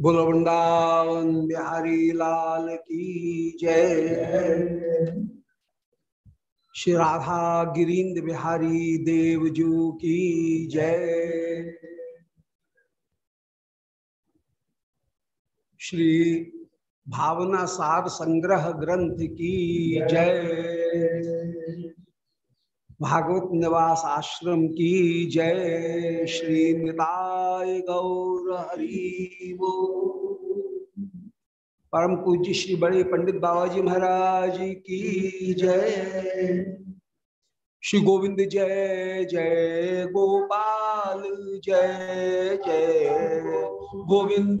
बोल वृंदावन बिहारी लाल की जय। श्री राधा गिरीन्द्र बिहारी देवजू की जय। श्री भावना सार संग्रह ग्रंथ की जय। भागवत निवास आश्रम की जय श्री निताय गौर हरि परम पूज्य श्री बड़े पंडित बाबाजी महाराज की जय। श्री गोविंद जय जय गोपाल जय जय गोविंद।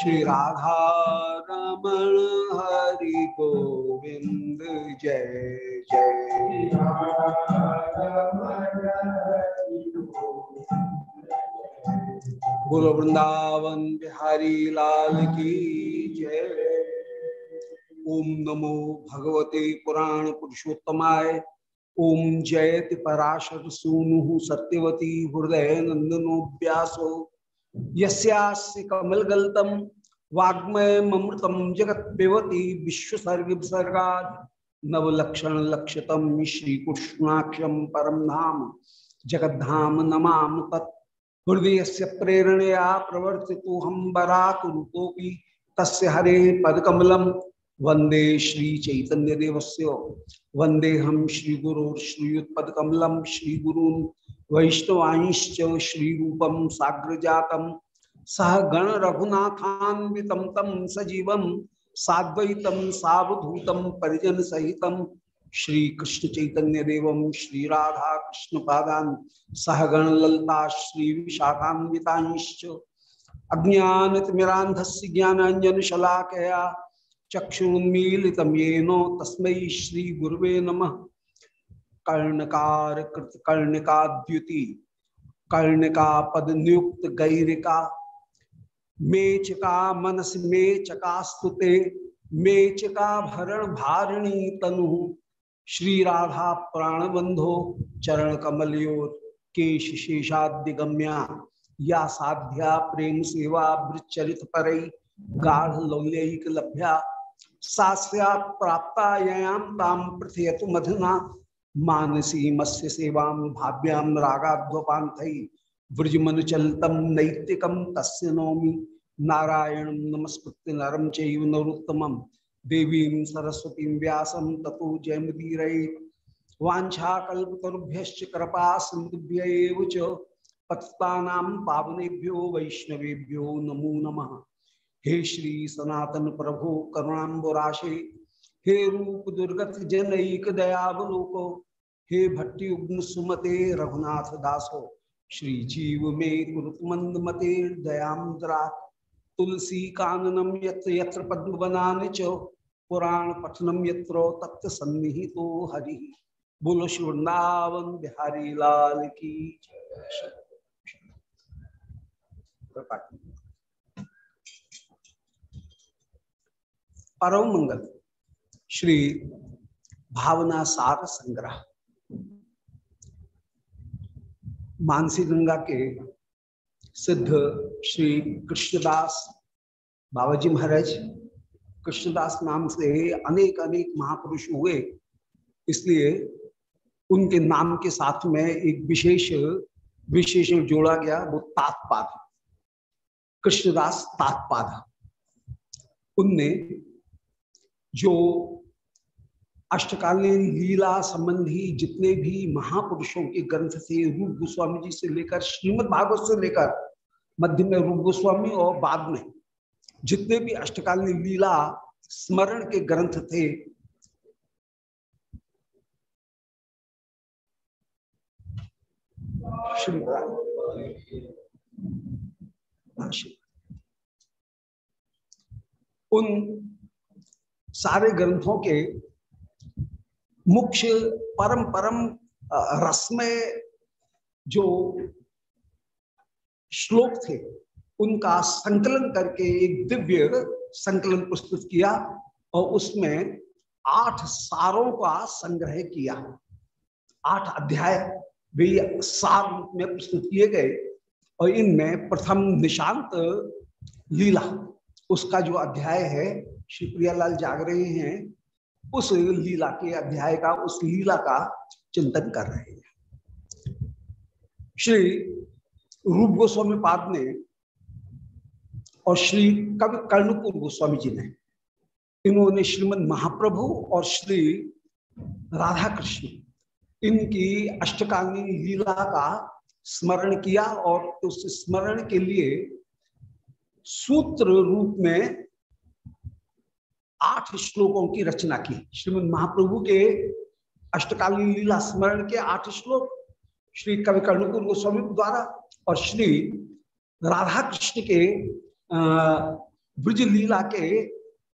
श्री राधा रमण हरि गोविंद, जय जय। गुरु वृंदावन बिहारी लाल की जय। ओम नमो भगवते पुराण पुरुषोत्तमाय। ओम जयति पराशर सूनु सत्यवती हृदय नंदनो व्यासो यस्यास्य कमलगल्तम वाग्मय ममृतम जगत पिबती विश्व सर्ग विसर्गा नवलक्षण लक्षतम श्री कृष्णाक्षम परम धाम जगद्धाम नमा तत्। हृदय से प्रेरणया प्रवर्ति हम बराकुरूपोपी तस् हरे पदकमलम वंदे श्री चैतन्य देवस्य वंदे हम श्री गुरु श्रीयुत्पदकमलम श्री गुरु वैष्णवांश्च श्री रूपम साग्र जातम सह गण रघुनाथान्वितम तम सजीव साद्वैतम सावधूतम परिजन सहित श्री कृष्ण चैतन्य देवम श्री राधा कृष्ण पादान सहगण ललता श्री विशाखान्विताश्च अज्ञानतिमिरांधस्य ज्ञानांजन शलाकया चक्षुन्मीलितं येनो तस्मै श्री गुरुवे नमः। कर्णकार कृत कर्णिकाद्युति कर्णिका पद नियुक्त गैरिका मेचका मनस मेचका स्तुते मेचका भरण भारिणी तनु श्री राधा प्राण बंधो चरण कमलियोर केश शेषाद्यगम्या, या साध्या प्रेम सेवा वृचरित परई गाढ़ लौल्यक लभ्या सास्या प्राप्तायाम ताम मधुना। मानसी मत्स्य सेवाम भाव्याम रागाध्वपांथ नैतिकम नौमी। नारायण नमस्कृत्य नरम चैव देवी सरस्वती व्यास ततो जयमुदीर वाछाकुभ्य कृपा पत्ता पावनेभ्यो वैष्णवेभ्यो नमो नमः। हे श्री सनातन प्रभु करुणाबुराशे हे रूप दुर्गत जनक दयावलोको, हे भट्टी उग्न सुमते रघुनाथ दासो, श्री जीव में कुरुतमंद मते दयाद्रा तुलसी काननम यत्र यत्र पद्म पुराण पठनम यत्रो तत्व सन्निहितो हरि। बोलो श्री वृंदावन बिहारी लाल की परम मंगल। श्री भावना सार संग्रह। मानसी गंगा के सिद्ध श्री कृष्णदास बाबा जी महाराज, कृष्णदास नाम से अनेक अनेक महापुरुष हुए। इसलिए उनके नाम के साथ में एक विशेष विशेषण जोड़ा गया वो तात्पाद। कृष्णदास तात्पाद। उनने जो अष्टकालीन लीला संबंधी जितने भी महापुरुषों के ग्रंथ थे, रूप गोस्वामी जी से लेकर, श्रीमद भागवत से लेकर, मध्य में रूप गोस्वामी और बाद में, जितने भी अष्टकालीन लीला स्मरण के ग्रंथ थे उन सारे ग्रंथों के मुख्य परम परम रसमय जो श्लोक थे, उनका संकलन करके एक दिव्य संकलन प्रस्तुत किया और उसमें आठ सारों का संग्रह किया। आठ अध्याय वे सार रूप में प्रस्तुत किए गए और इनमें प्रथम निशांत लीला, उसका जो अध्याय है श्री प्रियालाल जाग रहे हैं, उस लीला के अध्याय का, उस लीला का चिंतन कर रहे हैं। श्री रूप गोस्वामी पाद ने और श्री कवि कर्णपुर गोस्वामी जी ने, इन्होंने श्रीमद महाप्रभु और श्री राधा कृष्ण इनकी अष्टकालीन लीला का स्मरण किया और उस स्मरण के लिए सूत्र रूप में आठ श्लोकों की रचना की। श्रीमद महाप्रभु के अष्टकालीन लीला स्मरण के आठ श्लोक श्री कवि कर्णपुर गोस्वामी द्वारा और श्री राधा कृष्ण के ब्रज लीला के,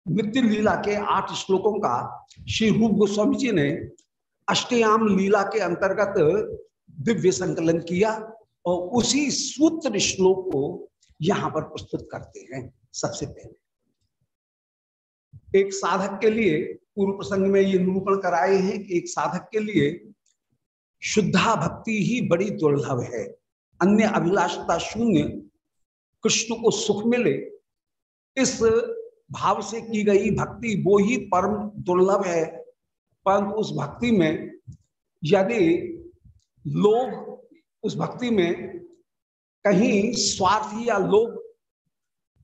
नित्य लीला के आठ श्लोकों का श्री रूप गोस्वामी जी ने अष्टयाम लीला के अंतर्गत दिव्य संकलन किया और उसी सूत्र श्लोक को यहाँ पर प्रस्तुत करते हैं सबसे पहले। एक साधक के लिए, पूर्व प्रसंग में ये निरूपण कराए हैं कि एक साधक के लिए शुद्धा भक्ति ही बड़ी दुर्लभ है। अन्य अभिलाषता शून्य कृष्ण को सुख मिले, इस भाव से की गई भक्ति वो ही परम दुर्लभ है। परंतु उस भक्ति में यदि लोग उस भक्ति में कहीं स्वार्थ या लोभ,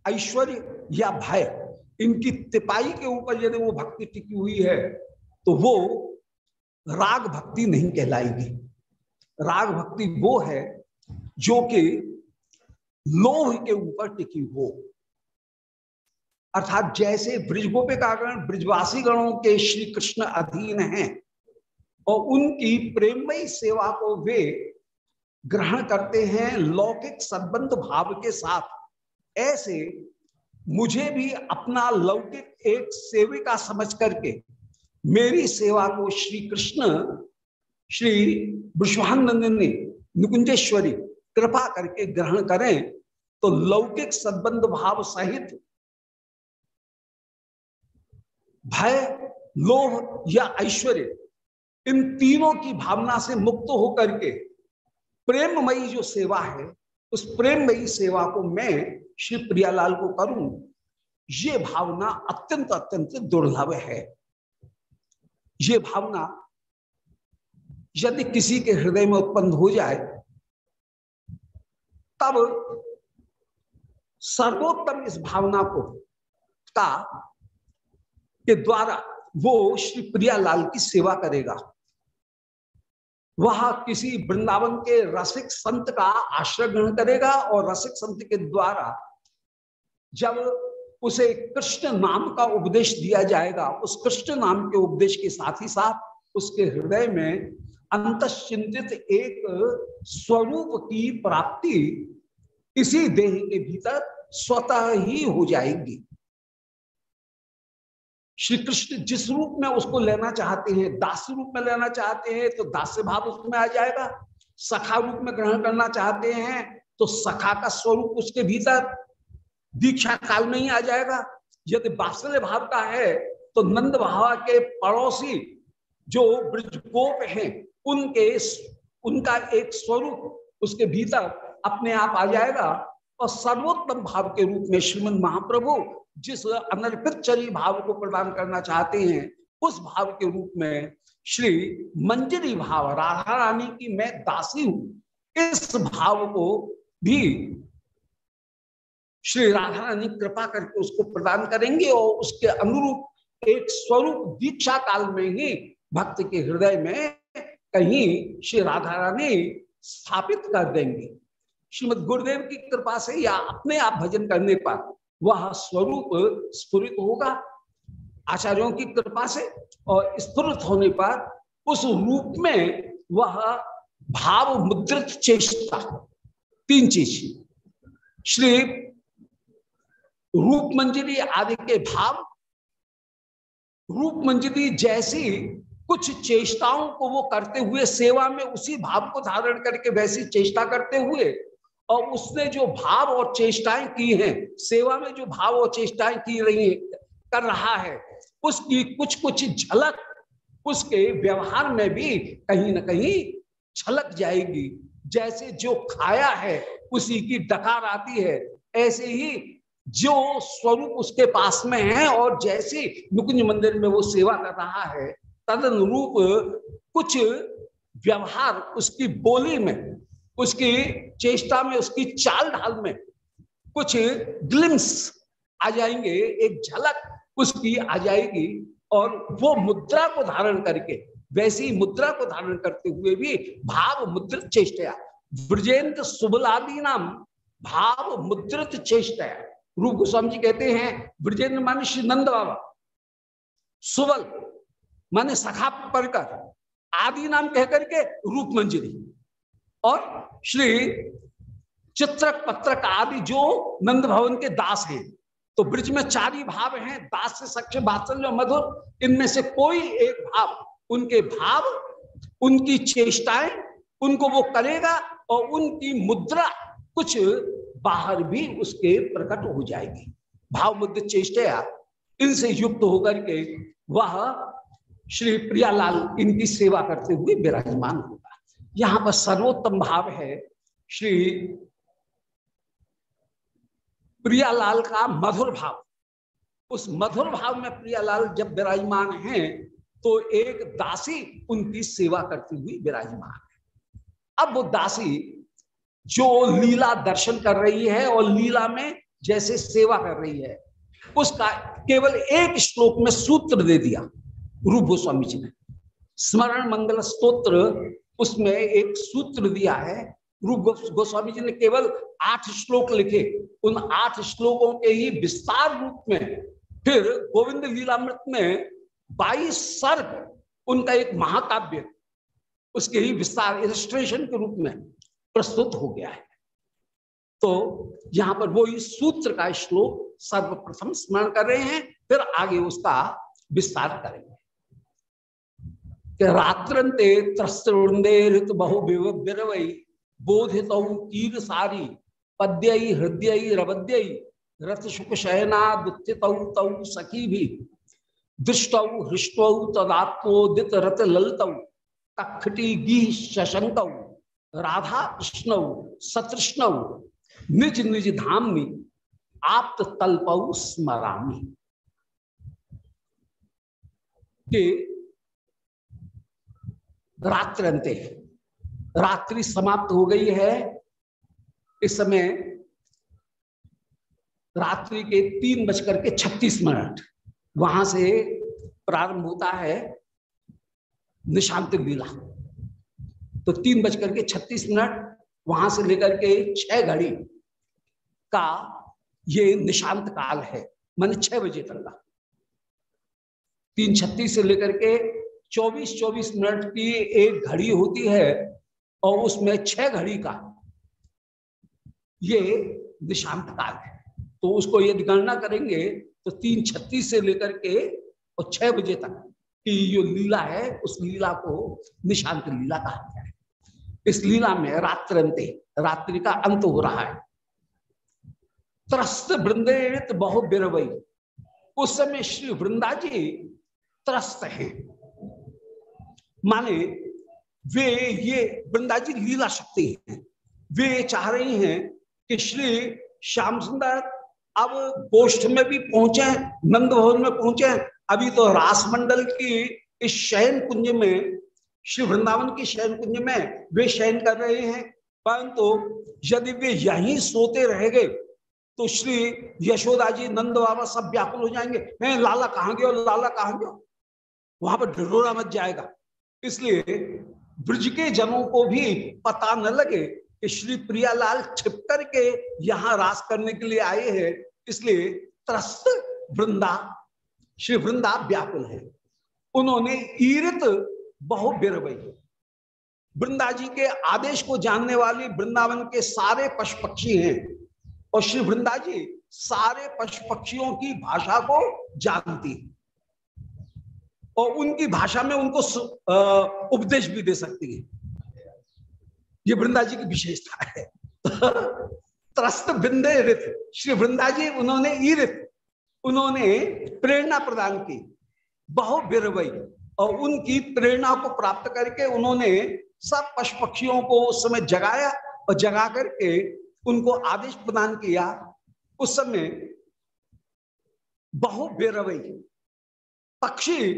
ऐश्वर्य या भय इनकी तिपाई के ऊपर यदि वो भक्ति टिकी हुई है तो वो राग भक्ति नहीं कहलाएगी। राग भक्ति वो है जो कि लोभ के ऊपर टिकी हो। अर्थात जैसे ब्रिजगोपिकागण ब्रिजवासी गणों के श्री कृष्ण अधीन हैं, और उनकी प्रेमयी सेवा को वे ग्रहण करते हैं लौकिक संबंध भाव के साथ। ऐसे मुझे भी अपना लौकिक एक सेविका समझ करके मेरी सेवा को श्री कृष्ण, श्री विश्वानंदिनी निकुंजेश्वरी कृपा करके ग्रहण करें तो लौकिक सद्बंध भाव सहित भय, लोभ या ऐश्वर्य, इन तीनों की भावना से मुक्त होकर के प्रेममयी जो सेवा है, उस प्रेममयी सेवा को मैं श्री प्रियालाल को करूँ? ये भावना अत्यंत अत्यंत दुर्लभ है। ये भावना यदि किसी के हृदय में उत्पन्न हो जाए, तब सर्वोत्तम इस भावना को का के द्वारा वो श्री प्रियालाल की सेवा करेगा। वह किसी वृंदावन के रसिक संत का आश्रय ग्रहण करेगा और रसिक संत के द्वारा जब उसे कृष्ण नाम का उपदेश दिया जाएगा, उस कृष्ण नाम के उपदेश के साथ ही साथ उसके हृदय में अंतचिंतित एक स्वरूप की प्राप्ति इसी देह के भीतर स्वतः ही हो जाएगी। श्री कृष्ण जिस रूप में उसको लेना चाहते हैं, दास रूप में लेना चाहते हैं तो दास्य भाव उसमें आ जाएगा। सखा रूप में ग्रहण करना चाहते हैं तो सखा का स्वरूप उसके भीतर दीक्षा काल में ही आ जाएगा। यदि बात्सल्य भाव का है तो नंद भाव के पड़ोसी जो ब्रजगोप हैं, उनके उनका एक स्वरूप उसके भीतर अपने आप आ जाएगा। और सर्वोत्तम भाव के रूप में श्रीमद महाप्रभु जिस अनर्पित चरी भाव को प्रदान करना चाहते हैं, उस भाव के रूप में श्री मंजरी भाव, राधा रानी की मैं दासी हूँ, इस भाव को भी श्री राधा रानी कृपा करके उसको प्रदान करेंगे और उसके अनुरूप एक स्वरूप दीक्षा काल में ही भक्त के हृदय में कहीं श्री राधा रानी स्थापित कर देंगे। श्रीमद गुरुदेव की कृपा से या अपने आप भजन करने पर वह स्वरूप स्फुरित होगा। आचार्यों की कृपा से और स्फुरित होने पर उस रूप में वह भाव मुद्रित चेष्टा, तीन चीज़। श्री रूप मंजरी आदि के भाव, रूप मंजरी जैसी कुछ चेष्टाओं को वो करते हुए सेवा में उसी भाव को धारण करके वैसी चेष्टा करते हुए और उसने जो भाव और चेष्टाएँ की हैं, सेवा में जो भाव और चेष्टाएँ की रही कर रहा है, उसकी कुछ कुछ झलक उसके व्यवहार में भी कहीं ना कहीं झलक जाएगी। जैसे जो खाया है, उसी की डकार आती है। ऐसे ही जो स्वरूप उसके पास में है और जैसे नुकुंज मंदिर में वो सेवा कर रहा है तद अनुरूप कुछ व्यवहार उसकी बोली में उसकी चेष्टा में, उसकी चाल ढाल में कुछ ग्लिम्स आ जाएँगे, एक झलक उसकी आ जाएगी और वो मुद्रा को धारण करके, वैसी मुद्रा को धारण करते हुए भी भाव मुद्रित चेष्टया। ब्रजेंद्र सुबलादि नाम भाव मुद्रित चेष्टया। रूप गोस्वामी जी कहते हैं, ब्रजेंद्र माने श्री नंद बाबा। सुबल माने सखा परकर आदि नाम कहकर के रूप मंजरी। और श्री चित्रक पत्रक आदि जो नंद भवन के दास हैं तो ब्रिज में चार ही भाव हैं, दास से सक्ष बात्सल्य मधुर, इनमें से कोई एक भाव, उनके भाव, उनकी चेष्टाएँ, उनको वो करेगा और उनकी मुद्रा कुछ बाहर भी उसके प्रकट हो जाएगी। भाव मुद्र चेष्टा इनसे युक्त होकर के वह श्री प्रियालाल इनकी सेवा करते हुए विराजमान होगा। यहाँ पर सर्वोत्तम भाव है श्री प्रियालाल का मधुर भाव। उस मधुर भाव में प्रियालाल जब विराजमान हैं तो एक दासी उनकी सेवा करती हुई विराजमान है। अब वो दासी जो लीला दर्शन कर रही है और लीला में जैसे सेवा कर रही है, उसका केवल एक श्लोक में सूत्र दे दिया रूप गोस्वामी जी ने। स्मरण मंगल स्तोत्र उसमें एक सूत्र दिया है रूप गोस्वामी जी ने केवल आठ श्लोक लिखे। उन आठ श्लोकों के ही विस्तार रूप में फिर गोविंद लीलामृत में बाईस सर्ग उनका एक महाकाव्य उसके ही विस्तार इलस्ट्रेशन के रूप में प्रस्तुत हो गया है। तो यहाँ पर वो इस सूत्र का श्लोक सर्वप्रथम स्मरण कर रहे हैं, फिर आगे उसका विस्तार करेंगे। रात्रंते त्रस्तृंदे ऋत बहु बिरवई बोधित तीर सारी पद्य, हृदय, रवद्य रथ शुक शयना दुत्थित तौ सखी भी दृष्ट हृष्ट तदात्मोदित रत ललित कखटी गी शशंक राधा कृष्ण सतृष्ण, निज निज धाम आप्त तल्प स्मरामी। रात्र अंत। रात्रि समाप्त हो गई है। इस समय रात्रि के तीन बजकर के छत्तीस मिनट वहाँ से प्रारंभ होता है निशांत लीला। तो तीन बजकर के छत्तीस मिनट वहाँ से लेकर के छह घड़ी का ये निशांत काल है। मान छह बजे तक का। तीन छत्तीस से लेकर के चौबीस चौबीस मिनट की एक घड़ी होती है और उसमें छह घड़ी का ये निशांत काल है। तो उसको यदि गणना करेंगे तो तीन छत्तीस से लेकर के और छह बजे तक की जो लीला है, उस लीला को निशांत लीला कहा गया है। इस लीला में रात्र रात्रि का अंत हो रहा है। त्रस्त वृंदेत बहु बिरवई उस समय श्री वृंदा जी त्रस्त हैं। माने वे ये वृंदा जी लीला शक्ति हैं। वे चाह रही हैं कि श्री श्याम सुंदर अब गोष्ठ में भी पहुँचे नंद भवन में पहुँचे। अभी तो रास मंडल की इस शयन कुंज में, श्री वृंदावन की शयन कुंज में वे शयन कर रहे हैं। परंतु तो यदि वे यहीं सोते रह गए तो श्री यशोदा जी, नंद बाबा सब व्याकुल हो जाएँगे। हैं, लाला कहाँ गया लाला कहाँ गया वहाँ पर ढिढोरा मच जाएगा। इसलिए ब्रज के जनों को भी पता न लगे कि श्री प्रियालाल छिप करके यहाँ रास करने के लिए आए हैं। इसलिए त्रस्त वृंदा, श्री वृंदा व्याकुल है। उन्होंने ईरित बहु बिरबई वृंदा जी के आदेश को जानने वाली वृंदावन के सारे पशु पक्षी हैं और श्री वृंदा जी सारे पशु पक्षियों की भाषा को जानती और उनकी भाषा में उनको उपदेश भी दे सकती है। ये वृंदा जी की विशेषता है। त्रस्त बिंदे रित, श्री वृंदा जी उन्होंने ईरित उन्होंने प्रेरणा प्रदान की, बहु बिरवई, और उनकी प्रेरणा को प्राप्त करके उन्होंने सब पशु पक्षियों को उस समय जगाया और जगा करके उनको आदेश प्रदान किया। उस समय बहु बेरवई, पक्षी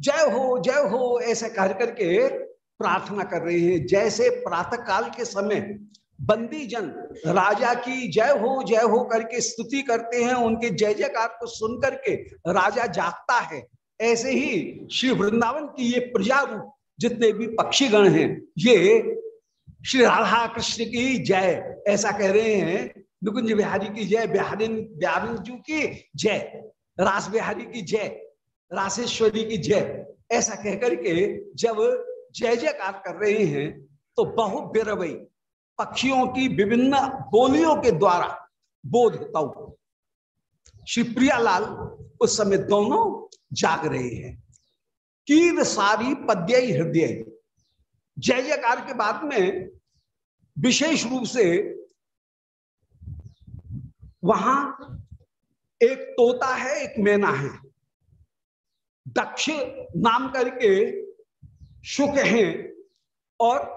जय हो जय हो, ऐसे कह करके प्रार्थना कर रहे हैं। जैसे प्रातः काल के समय बंदी जन राजा की जय हो जय हो करके स्तुति करते हैं, उनके जय जयकार को सुन करके राजा जागता है। ऐसे ही श्री वृंदावन की ये प्रजा रूप जितने भी पक्षीगण हैं, ये श्री राधा कृष्ण की जय, ऐसा कह रहे हैं, नुकुंज बिहारी की जय बिहारिन बिहारिन जू की जय, रास बिहारी की जय रासेश्वरी की जय। ऐसा कहकर के जब जय जयकार कर रहे हैं तो बहु बिरवई, पक्षियों की विभिन्न बोलियों के द्वारा बोध होता श्री प्रियालाल उस समय दोनों जाग रहे हैं। कीर सारी पद्य हृदय। जय जयकार के बाद में विशेष रूप से वहाँ एक तोता है, एक मैना है। दक्ष नाम करके शुक हैं और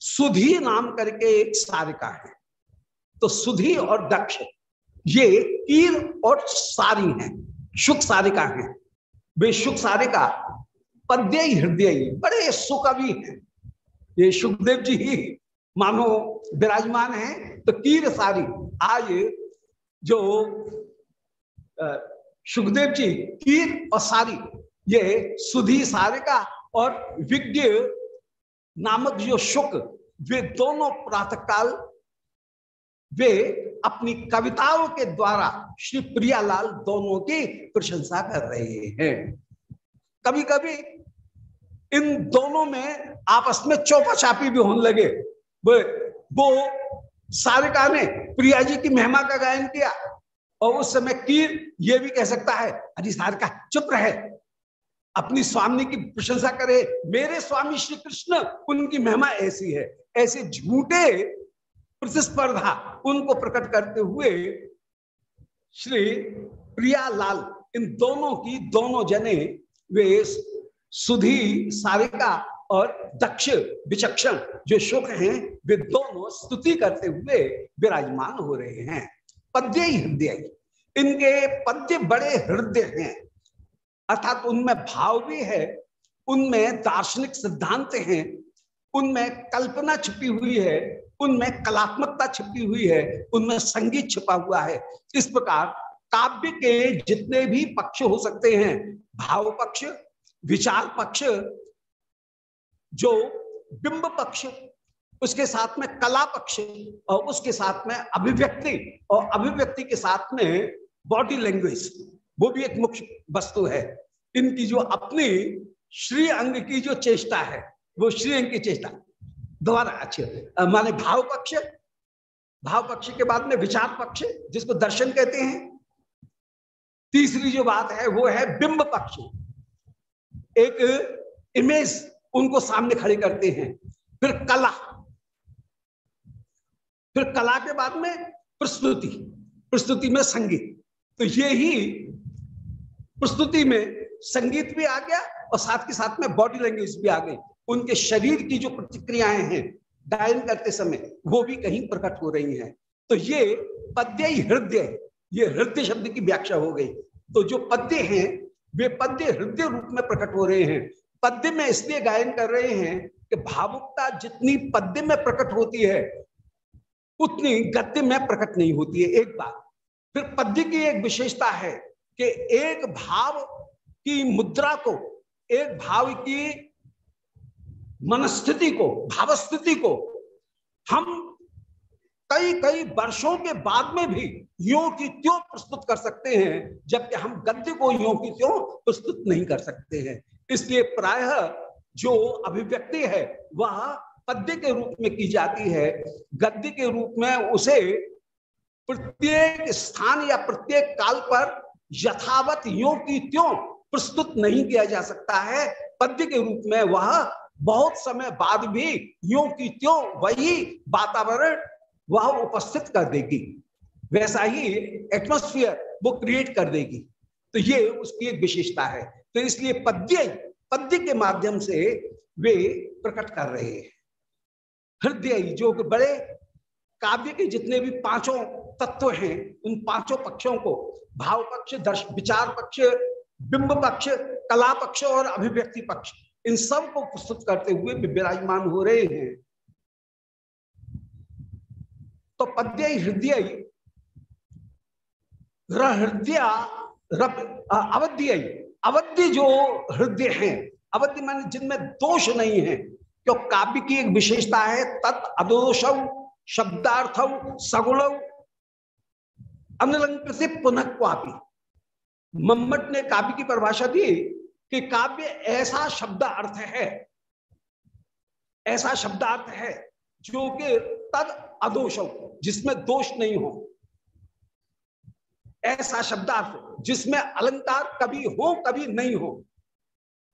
सुधी नाम करके एक सारिका है। तो सुधी और दक्ष ये कीर और सारी हैं सुख सारिका हैं। वे सुख सारिका पद्य हृदय बड़े सुकवि हैं। ये सुखदेव जी ही मानो विराजमान है। तो कीर सारी आज जो सुखदेव जी, कीर और सारी, ये सुधी सारिका और विज्ञ नामक जो शुक, वे दोनों प्रातःकाल, वे अपनी कविताओं के द्वारा श्री प्रियालाल दोनों की प्रशंसा कर रहे हैं। कभी कभी इन दोनों में आपस में चौपा चापी भी होने लगे। वो सारिका ने प्रिया जी की महिमा का गायन किया और उस समय कीर ये भी कह सकता है, अरे सारिका चुप रहे, अपनी स्वामी की प्रशंसा करे। मेरे स्वामी श्री कृष्ण, उनकी महिमा ऐसी है, ऐसे झूठे प्रतिस्पर्धा उनको प्रकट करते हुए श्री प्रियालाल, इन दोनों की दोनों जने, वे सुधी, सारिका और दक्ष विचक्षण जो शुक हैं, वे दोनों स्तुति करते हुए विराजमान हो रहे हैं। पद्य हृदय इनके पद्य बड़े हृदय हैं। अर्थात उनमें भाव भी है, उनमें दार्शनिक सिद्धांत हैं, उनमें कल्पना छिपी हुई है, उनमें कलात्मकता छिपी हुई है, उनमें संगीत छिपा हुआ है। इस प्रकार काव्य के जितने भी पक्ष हो सकते हैं, भाव पक्ष, विचार पक्ष, जो बिंब पक्ष उसके साथ में कला पक्ष और उसके साथ में अभिव्यक्ति और अभिव्यक्ति के साथ में बॉडी लैंग्वेज वो भी एक मुख्य वस्तु है। इनकी जो अपनी श्री अंग की जो चेष्टा है, वो श्री अंग की चेष्टा। दोबारा, अच्छे। माने भाव पक्ष भाव पक्ष के बाद में विचार पक्ष, जिसको दर्शन कहते हैं। तीसरी जो बात है, वो है बिंब पक्ष। एक इमेज उनको सामने खड़े करते हैं। फिर कला फिर कला के बाद में प्रस्तुति प्रस्तुति में संगीत। तो ये ही प्रस्तुति में संगीत भी आ गया और साथ के साथ में बॉडी लैंग्वेज भी आ गई। उनके शरीर की जो प्रतिक्रियाएँ हैं गायन करते समय, वो भी कहीं प्रकट हो रही हैं। तो ये पद्य हृदय, ये हृदय शब्द की व्याख्या हो गई। तो जो पद्य हैं, वे पद्य हृदय रूप में प्रकट हो रहे हैं। पद्य में इसलिए गायन कर रहे हैं कि भावुकता जितनी पद्य में प्रकट होती है उतनी गद्य में प्रकट नहीं होती है, एक बात। फिर पद्य की एक विशेषता है कि एक भाव की मुद्रा को, एक भाव की मनस्थिति को, भावस्थिति को हम कई कई वर्षों के बाद में भी यो की त्यों प्रस्तुत कर सकते हैं, जबकि हम गद्य को यो की त्यों प्रस्तुत नहीं कर सकते हैं। इसलिए प्रायः जो अभिव्यक्ति है, वह पद्य के रूप में की जाती है, गद्य के रूप में उसे प्रत्येक स्थान या प्रत्येक काल पर यथावत यो की त्यों प्रस्तुत नहीं किया जा सकता है? पद्य के रूप में वह बहुत समय बाद भी यो की त्यों वही वातावरण वह उपस्थित कर देगी। वैसा ही एटमोस्फियर वो क्रिएट कर देगी। तो ये उसकी एक विशेषता है। तो इसलिए पद्य पद्य के माध्यम से वे प्रकट कर रहे हैं। हृदय जो बड़े काव्य के जितने भी पाँचों तत्व हैं, उन पाँचों पक्षों को भाव पक्ष, दर्श, विचार पक्ष, बिंब पक्ष, कला पक्ष और अभिव्यक्ति पक्ष, इन सबको प्रस्तुत करते हुए विराजमान हो रहे हैं। तो पद्य हृदय हृदय अवध्य अवध्य जो हृदय है, अवध्य माने जिनमें दोष नहीं है क्यों काव्य की एक विशेषता है, तत् अदोष, शब्दार्थ, सगुण अनलंकृत पुनः क्वापी मम्मट ने काव्य की परिभाषा दी कि काव्य ऐसा शब्द अर्थ है, ऐसा शब्दार्थ है जो कि तद अदोष, जिसमें दोष नहीं हो। ऐसा शब्दार्थ जिसमें अलंकार कभी हो, कभी नहीं हो।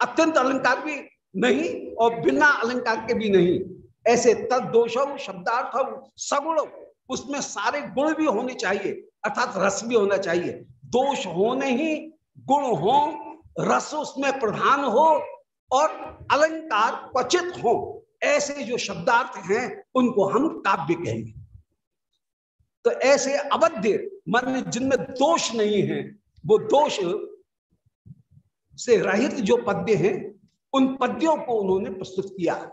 अत्यंत अलंकार भी नहीं और बिना अलंकार के भी नहीं। ऐसे तद दोष शब्दार्थ, सगुण, उसमें सारे गुण भी होने चाहिए, अर्थात रस भी होना चाहिए। दोष होने ही गुण हो, रस उसमें प्रधान हो और अलंकार क्वचित हो, ऐसे जो शब्दार्थ हैं, उनको हम काव्य कहेंगे। तो ऐसे अवध्य मन जिनमें दोष नहीं है, वो दोष से रहित जो पद्य हैं उन पद्यों को उन्होंने प्रस्तुत किया।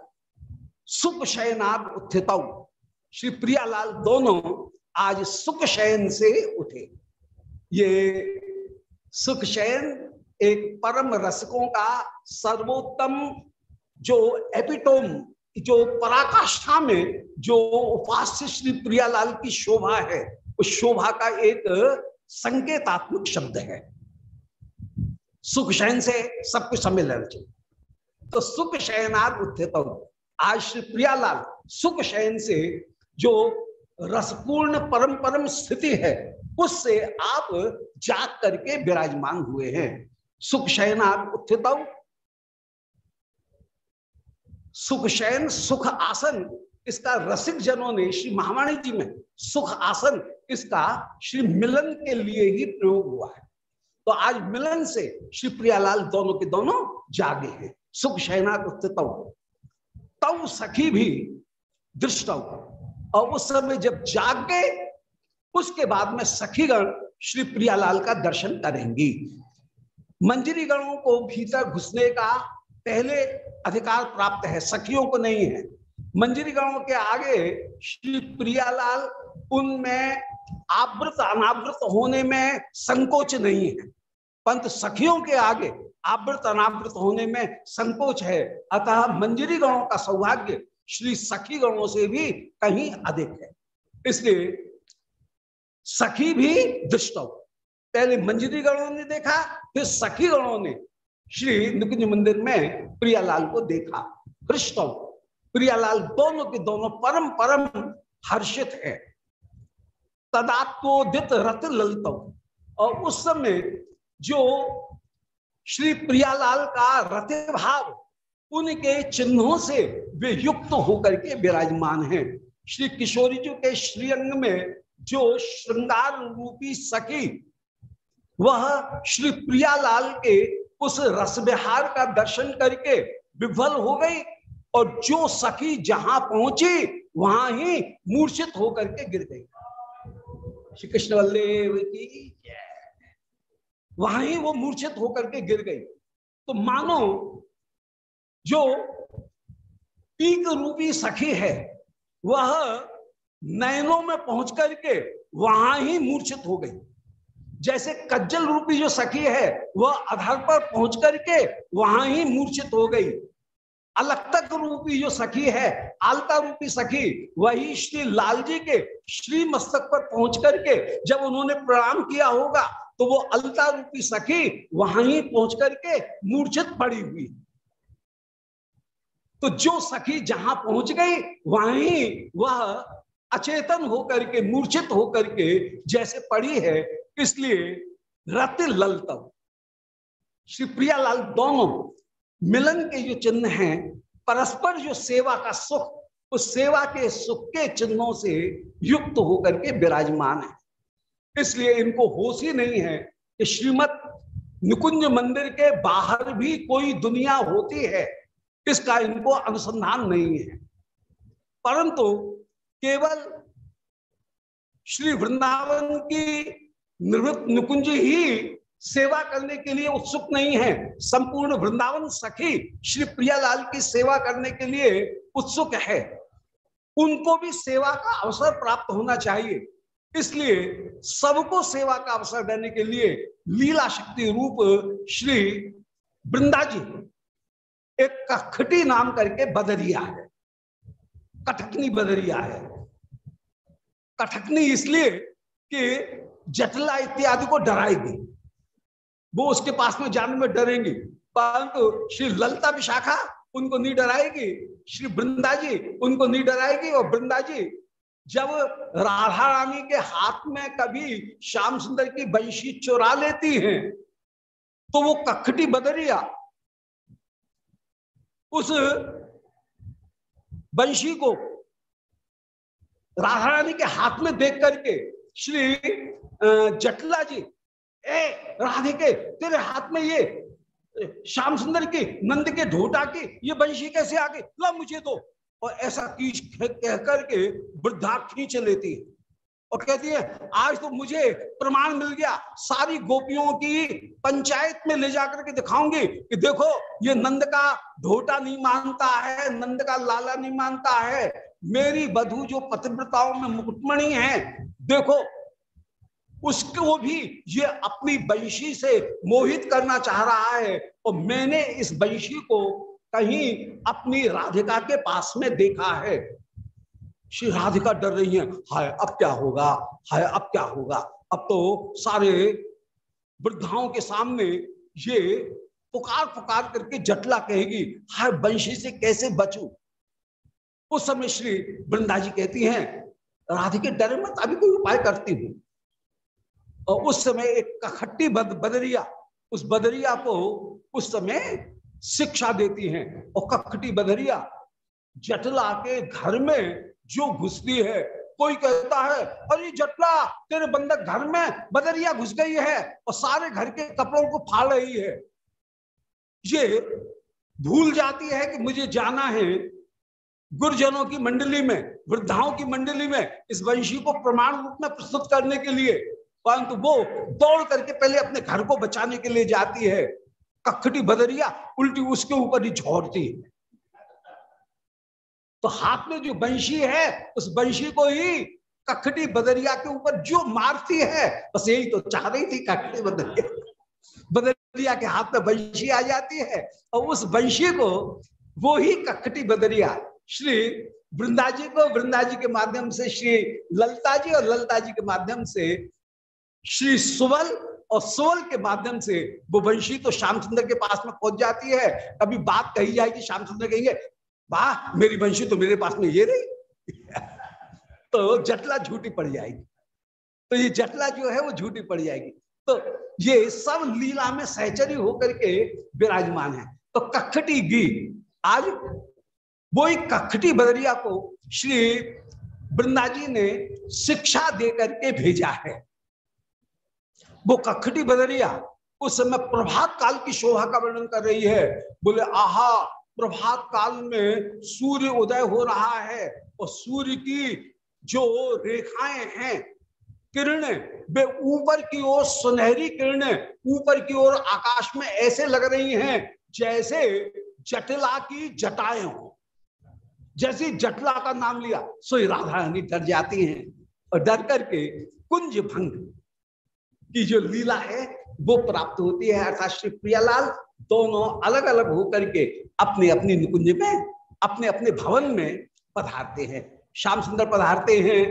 सुख शयनाग उत्थित श्री प्रियालाल दोनों आज सुख शयन से उठे। ये सुख शयन एक परम रसकों का सर्वोत्तम जो एपिटोम, जो पराकाष्ठा में जो उपास्य श्री प्रियालाल की शोभा है, उस शोभा का एक संकेतात्मक शब्द है। सुख शयन से सब कुछ सम्मिलन चाहिए तो सुख शयनाद उत्थित आज श्री प्रियालाल सुख शयन से जो रसपूर्ण परम परम स्थिति है, उससे आप जाग करके विराजमान हुए हैं। सुख शयनाद उत्थित सुख शयन, सुख आसन, इसका रसिक जनों ने श्री महावाणी जी में सुख आसन, इसका श्री मिलन के लिए ही प्रयोग हुआ है। तो आज मिलन से श्री प्रियालाल दोनों के दोनों जागे हैं। सुख शयनाथ उत्थित। तब सखी भी दृष्ट। और उस समय जब जाग गए उसके बाद में सखीगण श्री प्रियालाल का दर्शन करेंगी। मंजरी गणों को भीतर घुसने का पहले अधिकार प्राप्त है, सखियों को नहीं है। मंजरी गणों के आगे श्री प्रियालाल उनमें आवृत अनावृत होने में संकोच नहीं है। पंत सखियों के आगे आवृत अनावृत होने में संकोच है। अतः मंजरी गणों का सौभाग्य श्री सखी गणों से भी कहीं अधिक है। इसलिए सखी भी दुष्ट। पहले मंजरी गणों ने देखा, फिर सखी गणों ने श्री निकुंज मंदिर में प्रियालाल को देखा। हृष्ट प्रियालाल दोनों के दोनों परम परम हर्षित है। तदात्मोदित रत ललित। और उस समय जो श्री प्रियालाल का रथ भाव उनके चिन्हों से वे युक्त होकर के विराजमान हैं। श्री किशोरी जी के श्रीअंग में जो श्रृंगार रूपी सखी, वह श्री प्रियालाल के उस रस विहार का दर्शन करके विफल हो गई और जो सखी जहाँ पहुँची, वहाँ ही मूर्छित होकर के गिर गई। श्री कृष्ण बल्लेव की वहाँ ही वो मूर्छित होकर के गिर गई। तो मानो जो पीक रूपी सखी है, वह नयनों में पहुँच करके वहाँ ही मूर्छित हो गई। जैसे कज्जल रूपी जो सखी है, वह आधार पर पहुँच करके वहाँ ही मूर्छित हो गई। अलग तक रूपी जो सखी है आलता रूपी सखी, वही श्री लाल जी के श्री मस्तक पर पहुँच करके जब उन्होंने प्रणाम किया होगा तो वो अलता रूपी सखी वहाँ पहुँच करके मूर्छित पड़ी हुई। तो जो सखी जहाँ पहुँच गई, वहीं वह अचेतन होकर के, मूर्छित होकर के जैसे पड़ी है, इसलिए रति ललतव श्री प्रियालाल दोनों मिलन के जो चिन्ह हैं, परस्पर जो सेवा का सुख, उस सेवा के सुख के चिन्हों से युक्त होकर के विराजमान है। इसलिए इनको होश ही नहीं है कि श्रीमत निकुंज मंदिर के बाहर भी कोई दुनिया होती है, इसका इनको अनुसंधान नहीं है। परंतु केवल श्री वृंदावन की निवृत्त निकुंज ही सेवा करने के लिए उत्सुक नहीं है, संपूर्ण वृंदावन सखी श्री प्रियालाल की सेवा करने के लिए उत्सुक है। उनको भी सेवा का अवसर प्राप्त होना चाहिए। इसलिए सबको सेवा का अवसर देने के लिए लीला शक्ति रूप श्री वृंदा जी एक कखटी नाम करके बदरिया है। कठकनी बदरिया है। कठकनी इसलिए कि जटला इत्यादि को डराएगी वो उसके पास में जाने में डरेंगी। परंतु श्री ललता विशाखा उनको नहीं डराएगी। श्री वृंदा जी उनको नहीं डराएगी और वृंदा जी जब राधा रानी के हाथ में कभी श्याम सुंदर की बंशी चुरा लेती हैं तो वो कखटी बदरिया उस बंशी को राधा रानी के हाथ में देख करके श्री जटला जी, ए, राधे के, तेरे हाथ में ये श्याम सुंदर की नंद के ढोटा की, ये बंशी कैसे आ गई? ला मुझे तो और ऐसा कीच कह करके वृद्धा खींच लेती है। और कहती है, आज तो मुझे प्रमाण मिल गया। सारी गोपियों की पंचायत में ले जाकर के दिखाऊँगी कि देखो, ये नंद का ढोटा नहीं मानता है, नंद का लाला नहीं मानता है। मेरी बधु जो पतिव्रताओं में मुकुटमणि है, देखो, उसको भी ये अपनी बंशी से मोहित करना चाह रहा है। और मैंने इस बंशी को कहीं अपनी राधिका के पास में देखा है। श्री राधिका डर रही है हाय अब क्या होगा? हाय अब क्या होगा? अब तो सारे वृद्धाओं के सामने ये पुकार पुकार करके जटला कहेगी हाय बंशी से कैसे बचू? उस समय श्री वृंदा जी कहती हैं राधिके डरे मत अभी कोई उपाय करती हूँ। और उस समय एक कखट्टी बद, बदरिया उस बदरिया को उस समय शिक्षा देती हैं और कखटी बदरिया जटला के घर में जो घुसती है, कोई कहता है, अरे जटला, तेरे बंदक घर में बदरिया घुस गई है और सारे घर के कपड़ों को फाड़ रही है। ये भूल जाती है कि मुझे जाना है गुरजनों की मंडली में, वृद्धाओं की मंडली में, इस वंशी को प्रमाण रूप में प्रस्तुत करने के लिए। परंतु वो दौड़ करके पहले अपने घर को बचाने के लिए जाती है। कखटी बदरिया उल्टी उसके ऊपर ही झोरती है। तो हाथ में जो बंशी है, उस बंशी को ही कखटी बदरिया के ऊपर जो मारती है, बस यही तो चाह रही थी कखटी बदरिया। बदरिया के हाथ में बंशी आ जाती है और उस बंशी को वो ही कखटी बदरिया, श्री वृंदा जी को वृंदा जी के माध्यम से श्री ललता जी और ललता जी के माध्यम से श्री सुवल और सोल के माध्यम से वो वंशी तो श्याम सुंदर के पास में पहुँच जाती है। कभी बात कही जाएगी श्याम सुंदर कहेंगे, वाह, मेरी वंशी तो मेरे पास में ये रही। तो जटला झूठी पड़ जाएगी। तो ये जटला जो है वो झूठी पड़ जाएगी। तो ये सब लीला में सहचरी होकर के विराजमान है। तो कखटी गी आज वो एक कखटी बदरिया को श्री वृंदा जी ने शिक्षा देकर के भेजा है। वो कखटी बदरिया, उस समय प्रभात काल की शोभा का वर्णन कर रही है। बोले, आहा, प्रभात काल में सूर्य उदय हो रहा है और सूर्य की जो रेखाएँ हैं, किरणें, वे ऊपर की ओर सुनहरी किरणें, ऊपर की ओर आकाश में ऐसे लग रही हैं जैसे जटला की जटाएँ हो। जैसे जटला का नाम लिया, सो राधा रानी डर जाती हैं और डर करके कुंज भंग की जो लीला है, वो प्राप्त होती है, अर्थात श्री प्रियालाल दोनों अलग अलग होकर के अपने अपने निकुंज में अपने अपने भवन में पधारते हैं। श्याम सुंदर पधारते हैं,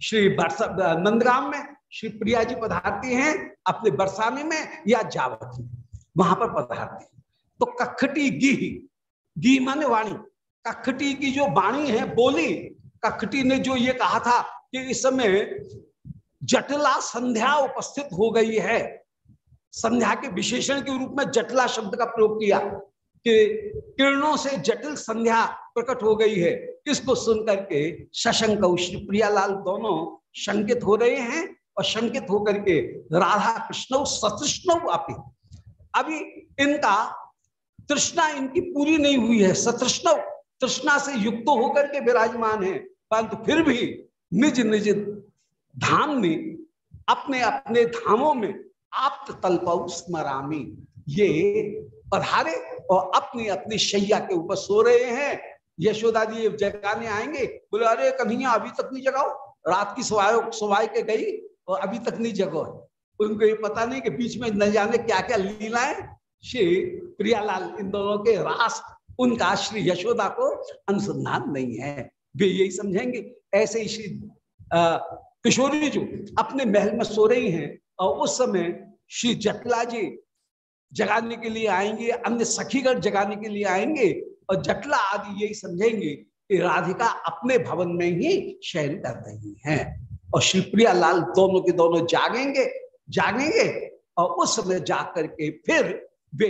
श्री नंदगाम में श्री प्रिया जी पधारती हैं, अपने बरसाने में या जावत में, वहाँ पर पधारते हैं। तो कखटी गी गी माने वाणी, कखटी की जो वाणी है बोली, कखटी ने जो ये कहा था कि इस समय जटला संध्या उपस्थित हो गई है। संध्या के विशेषण के रूप में जटला शब्द का प्रयोग किया कि किरणों से जटिल संध्या प्रकट हो गई है। इसको सुनकर के? शशंक श्री प्रियालाल दोनों शंकित हो रहे हैं और शंकित होकर के राधा कृष्ण सतृष्ण आपी। अभी इनका तृष्णा इनकी पूरी नहीं हुई है। सतृष्ण तृष्णा से युक्त होकर के विराजमान है, परंतु फिर भी निज निज धाम में, अपने अपने धामों में आप तल्प स्मरामी। ये पधारे और अपनी अपनी शैया के ऊपर सो रहे हैं। यशोदा जी जगाने आएँगे। बोले, अरे कन्हैया अभी तक नहीं जगाओ? रात की सुवाई सुवाई के गई और अभी तक नहीं जगो उनको ये पता नहीं कि बीच में न जाने क्या क्या लीलाएँ। श्री प्रियालाल इन दोनों के रास, उनका श्री यशोदा को अनुसंधान नहीं है। वे यही समझेंगे। ऐसे ही श्री किशोरी जो, अपने महल में सो रही हैं और उस समय श्री जटला जी जगाने के लिए आएँगे, अन्य सखीगढ़ जगाने के लिए आएँगे और जटला आदि यही समझेंगे कि राधिका अपने भवन में ही शयन कर रही हैं। और शिवप्रिया लाल दोनों के दोनों जागेंगे जागेंगे और उस समय जाग के फिर वे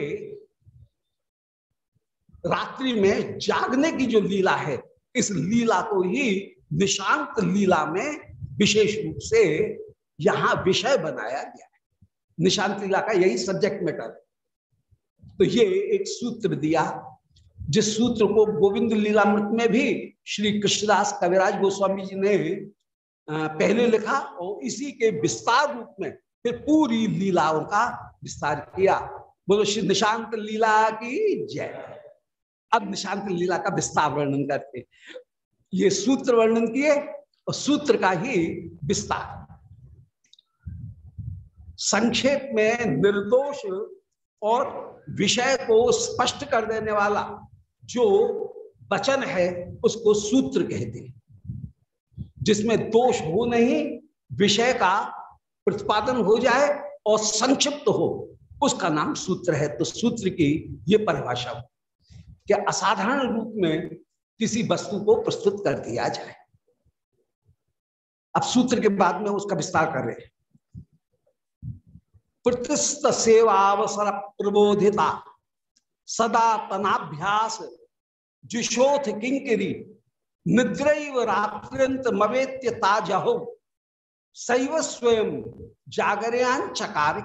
रात्रि में जागने की जो लीला है, इस लीला को ही निशांत लीला में विशेष रूप से यहाँ विषय बनाया गया है। निशांत लीला का यही सब्जेक्ट मैटर तो ये एक सूत्र दिया, जिस सूत्र को गोविंद लीलामृत में भी श्री कृष्णदास कविराज गोस्वामी जी ने पहले लिखा और इसी के विस्तार रूप में फिर पूरी लीलाओं का विस्तार किया। बोलो, श्री निशांत लीला की जय। अब निशांत लीला का विस्तार वर्णन करते ये सूत्र वर्णन किए और सूत्र का ही विस्तार। संक्षेप में निर्दोष और विषय को स्पष्ट कर देने वाला जो वचन है, उसको सूत्र कहते हैं, जिसमें दोष हो नहीं, विषय का प्रतिपादन हो जाए और संक्षिप्त हो, उसका नाम सूत्र है। तो सूत्र की ये परिभाषा हो कि असाधारण रूप में किसी वस्तु को प्रस्तुत कर दिया जाए। अब सूत्र के बाद में उसका विस्तार कर रहे प्रतिष्ठ सेवावसर प्रबोधिता, सदा तनाभ्यास, जुशोथ किंकरी, निद्रैव रात्रिंत मवेत्य ताजहो, सैव स्वयं जागरयान चकार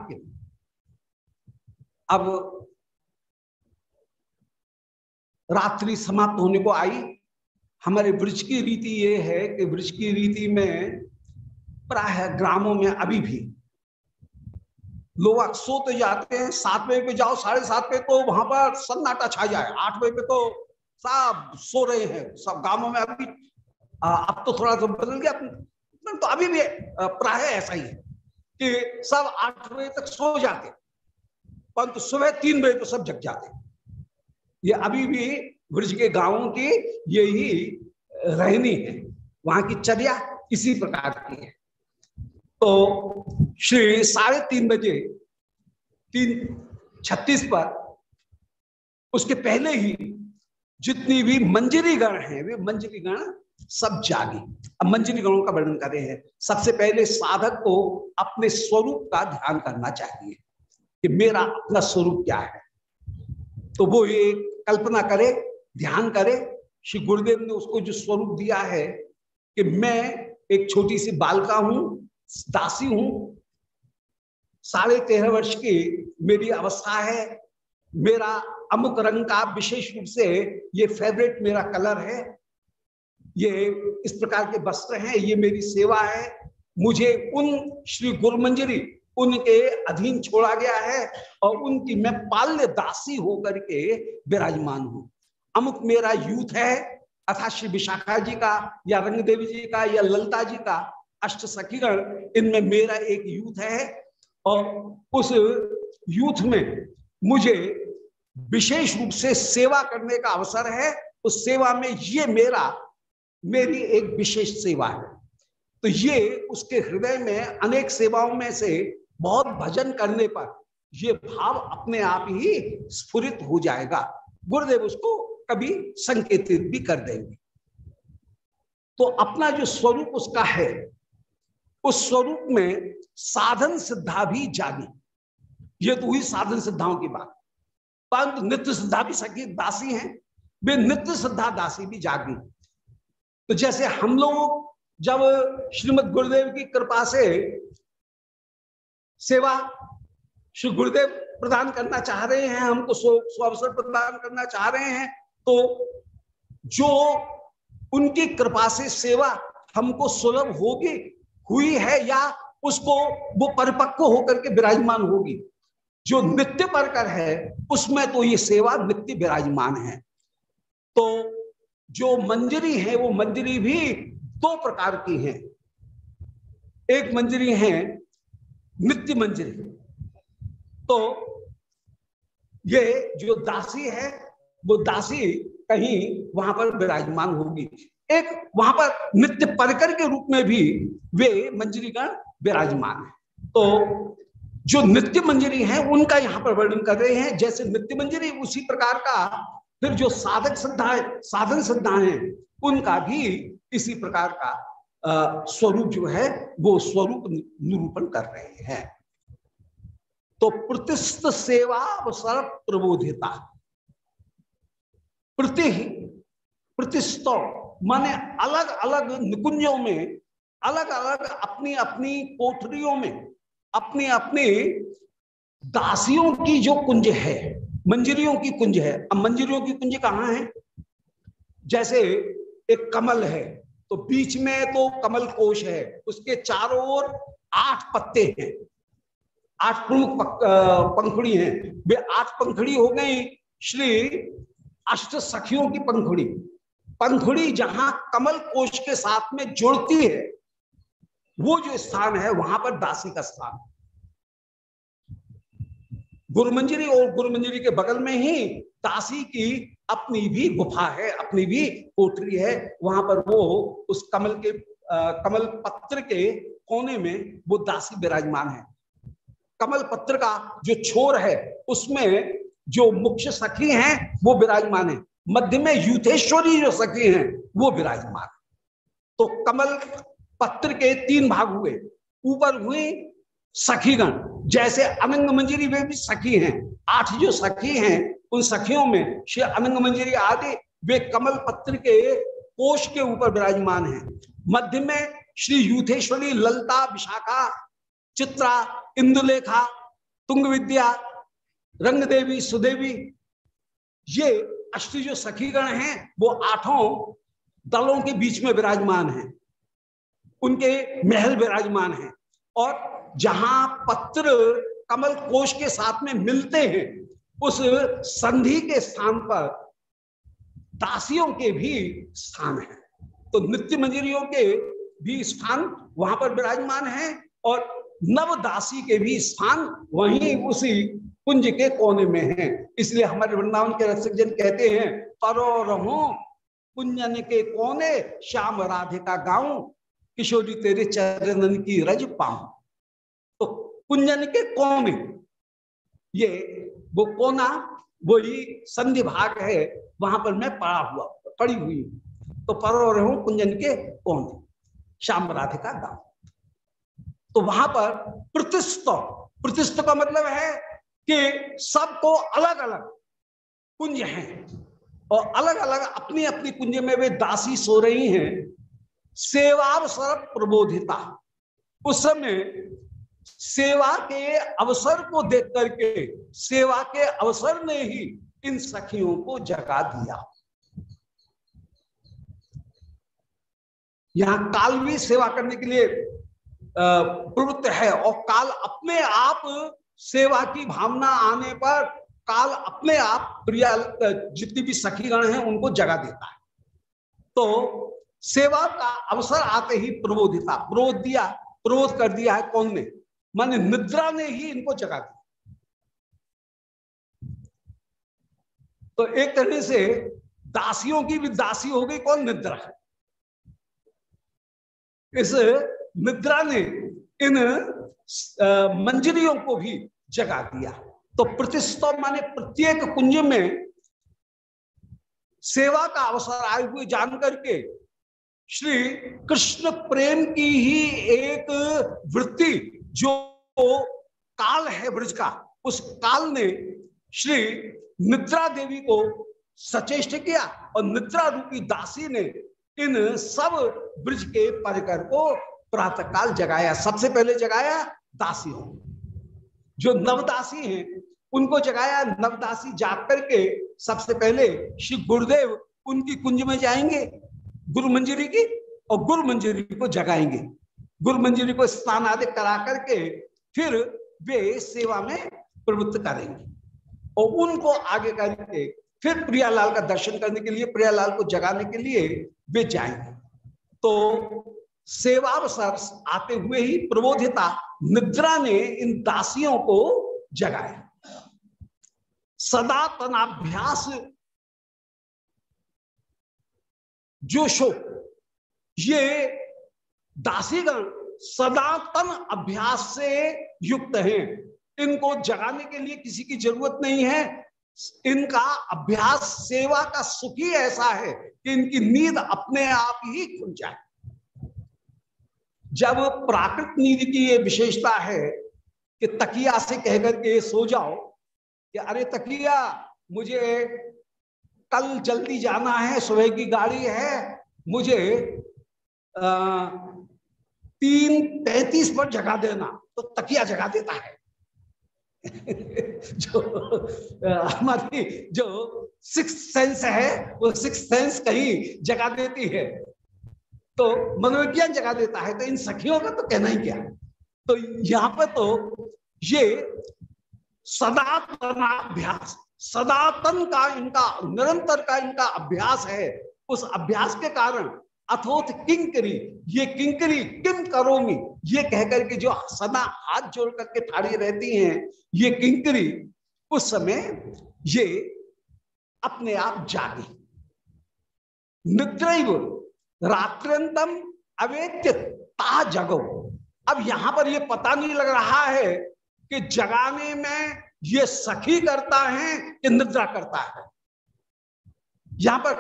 अब रात्रि समाप्त होने को आई हमारे ब्रज की रीति ये है कि ब्रज की रीति में प्राय ग्रामों में अभी भी लोग सोते जाते हैं, सात बजे पे जाओ, साढ़े सात पे तो वहाँ पर सन्नाटा छा जाए आठ बजे पे तो सब सो रहे हैं, सब गाँवों में अभी अब तो थोड़ा सा बदल गया तो अभी भी प्राय ऐसा ही है कि सब आठ बजे तक सो जाते परंतु सुबह तीन बजे तो सब जग जाते ये अभी भी ब्रज के गाँवों की यही रहनी है वहाँ की चर्या इसी प्रकार की है। तो श्री साढ़े तीन बजे, तीन छत्तीस पर उसके पहले ही जितनी भी मंजरी गण है, वे मंजरी गण सब जागी। अब मंजरी गणों का वर्णन कर हैं। सबसे पहले साधक को अपने स्वरूप का ध्यान करना चाहिए कि मेरा अपना स्वरूप क्या है। तो वो ये कल्पना करे ध्यान करे, श्री गुरुदेव ने उसको जो स्वरूप दिया है कि मैं एक छोटी सी बालका हूँ, दासी हूँ, साढ़े तेरह वर्ष की मेरी अवस्था है, मेरा अमुक रंग का विशेष रूप से ये फेवरेट मेरा कलर है, ये इस प्रकार के वस्त्र हैं, ये मेरी सेवा है, मुझे उन श्री गुरु मंजरी उनके अधीन छोड़ा गया है और उनकी मैं पाल्य दासी होकर के विराजमान हूँ। अमुक मेरा यूथ है, अथा श्री विशाखा जी का, या रंग देवी जी का, या ललता जी का, अष्ट सखीगण, इनमें मेरा एक यूथ है। और उस यूथ में मुझे विशेष रूप से सेवा करने का अवसर है। उस सेवा में ये मेरा, मेरी एक विशेष सेवा है। तो ये उसके हृदय में अनेक सेवाओं में से बहुत भजन करने पर ये भाव अपने आप ही स्फुरित हो जाएगा। गुरुदेव, उसको कभी संकेतित भी कर देंगे। तो अपना जो स्वरूप उसका है, उस स्वरूप में साधन सिद्धा भी जागी। ये तो हुई साधन सिद्धाओं की बात। परंतु नित्य सिद्धा भी सकी दासी हैं, वे नित्य सिद्धा दासी भी जागी। तो जैसे हम लोग जब श्रीमद गुरुदेव की कृपा से सेवा श्री गुरुदेव प्रदान करना चाह रहे हैं, हमको स्व अवसर प्रदान करना चाह रहे हैं तो जो उनकी कृपा से सेवा हमको सुलभ होगी, हुई है या उसको, वो परिपक्व होकर के विराजमान होगी। जो नित्य परकर है, उसमें तो ये सेवा नित्य विराजमान है। तो जो मंजरी है, वो मंजरी भी दो प्रकार की है। एक मंजरी है, नित्य मंजरी। तो ये जो दासी है वो दासी कहीं वहाँ पर विराजमान होगी। एक वहाँ पर नित्य परकर के रूप में भी वे मंजरीगण विराजमान है। तो जो नित्य मंजरी है, उनका यहाँ पर वर्णन कर रहे हैं। जैसे नित्य मंजरी उसी प्रकार का, फिर जो साधक श्रद्धा साधन श्रद्धा है, उनका भी इसी प्रकार का स्वरूप जो है, वो स्वरूप निरूपण कर रहे हैं। तो प्रतिष्ठ सेवा अवसर प्रबोधिता प्रति प्रतिष्ठ माने अलग अलग निकुंजों में अलग अलग अपनी अपनी कोठरियों में अपनी अपनी दासियों की जो कुंज है, मंजरियों की कुंज है। अब मंजरियों की कुंज कहाँ है? जैसे एक कमल है तो बीच में तो कमल कोश है, उसके चारों ओर आठ पत्ते हैं। आठ प्रमुख पंखुड़ी हैं। वे आठ पंखड़ी हो गई। श्री अष्ट सखियों की पंखुड़ी। पंखुड़ी जहाँ कमल कोश के साथ में जुड़ती है वो जो स्थान है वहाँ पर दासी का स्थान। गुरुमंजरी और गुरुमंजरी के बगल में ही दासी की अपनी भी गुफा है अपनी भी कोठरी है। वहाँ पर वो उस कमल के आ, कमल पत्र के कोने में वो दासी विराजमान है। कमल पत्र का जो छोर है उसमें जो मुख्य सखी हैं, वो विराजमान है। मध्य में यूथेश्वरी जो सखी हैं, वो विराजमान। तो कमल पत्र के तीन भाग हुए। ऊपर हुई सखीगण, जैसे अनंग मंजरी वे भी सखी हैं। आठ जो सखी हैं, उन सखियों में श्री अनंग मंजरी आदि, वे कमल पत्र के कोष के ऊपर विराजमान हैं। मध्य में श्री यूथेश्वरी ललता, विशाखा, चित्रा, इंदुलेखा तुंग विद्या रंग देवी सुदेवी, ये अष्ट जो सखीगण हैं, वो आठों दलों के बीच में विराजमान हैं। उनके महल विराजमान हैं और जहाँ पत्र कमल कोश के साथ में मिलते हैं, उस संधि के स्थान पर दासियों के भी स्थान है। तो नित्य मंजरियों के भी स्थान वहाँ पर विराजमान है और नव दासी के भी स्थान वहीं उसी कुंज के कोने में है। इसलिए हमारे वृंदावन के रसिक जन कहते हैं, परो रहो कुंजन के कोने, श्याम राधिका गाँव किशोरी तेरे चरणन की रज पाऊँ। तो कुंजन के कोने, ये वो कोना, वही संधि भाग है, वहाँ पर मैं पड़ा हुआ, पड़ी हुई तो परो रहो कुंजन के कोने, श्याम राधिका गाँव तो वहाँ पर प्रतिष्ठ प्रतिष्ठ का मतलब है कि सबको अलग अलग कुंज हैं। और अलग अलग अपनी अपनी कुंज में वे दासी सो रही हैं। सेवावसर प्रबोधिता। उस समय सेवा के अवसर को देख करके, सेवा के अवसर ने ही इन सखियों को जगा दिया। यहाँ काल भी सेवा करने के लिए प्रवृत्त है। और काल अपने आप सेवा की भावना आने पर काल अपने आप प्रिया, जितनी भी सखीगण हैं, उनको जगा देता है। तो सेवा का अवसर आते ही प्रबोधिता प्रबोध दिया, प्रबोध कर दिया है कौन ने? माने निद्रा ने ही इनको जगा दिया। तो एक तरह से दासियों की भी दासी हो गई, कौन निद्रा है? इस निद्रा ने इन मंजरियों को भी जगा दिया। तो प्रतिष्ठा माने प्रत्येक कुंज में सेवा का अवसर आए हुए जान करके श्री कृष्ण प्रेम की ही एक वृत्ति जो काल है ब्रज का, उस काल ने श्री निद्रा देवी को सचेष्ट किया और निद्रा रूपी दासी ने इन सब ब्रज के परिकर को प्रातः काल जगाया। सबसे पहले जगाया दासियों जो नवदासी हैं, उनको जगाया, नवदासी जाग करके सबसे पहले श्री गुरुदेव उनकी कुंज में जाएँगे, गुरु मंजरी की और गुरु मंजरी को जगाएँगे। गुरु मंजरी को स्नान आदि करा करके फिर वे सेवा में प्रवृत्त करेंगे। और उनको आगे करके फिर प्रियालाल का दर्शन करने के लिए, प्रियालाल को जगाने के लिए वे जाएँगे। तो सेवावसर आते हुए ही प्रबोधिता निद्रा ने इन दासियों को जगाया। सदा तनाभ्यास जो शो ये दासीगण सदातन अभ्यास से युक्त हैं। इनको जगाने के लिए किसी की ज़रूरत नहीं है। इनका अभ्यास, सेवा का सुखी ऐसा है कि इनकी नींद अपने आप ही खुल जाए। जब प्राकृत नींद की ये विशेषता है कि तकिया से कहकर के सो जाओ कि अरे तकिया, मुझे कल जल्दी जाना है, सुबह की गाड़ी है, मुझे तीन पैंतीस पर जगा देना तो तकिया जगा देता है। जो हमारी जो सिक्स सेंस है, वो सिक्स सेंस कहीं जगा देती है। तो मनोविज्ञान जगा देता है तो इन सखियों का तो कहना ही क्या तो यहाँ पर तो ये सदातन अभ्यास सदातन का इनका, निरंतर का इनका अभ्यास है। उस अभ्यास के कारण अथोत किंकरी, ये किंकरी किम करोमी, ये कहकर के जो सदा हाथ जोड़ करके ठाड़ी रहती हैं, ये किंकरी उस समय ये अपने आप जागी। निद्रैव रात्रंतम अवेद्य ता जगो। अब यहाँ पर ये पता नहीं लग रहा है कि जगाने में ये सखी करता है कि निद्रा करता है। यहाँ पर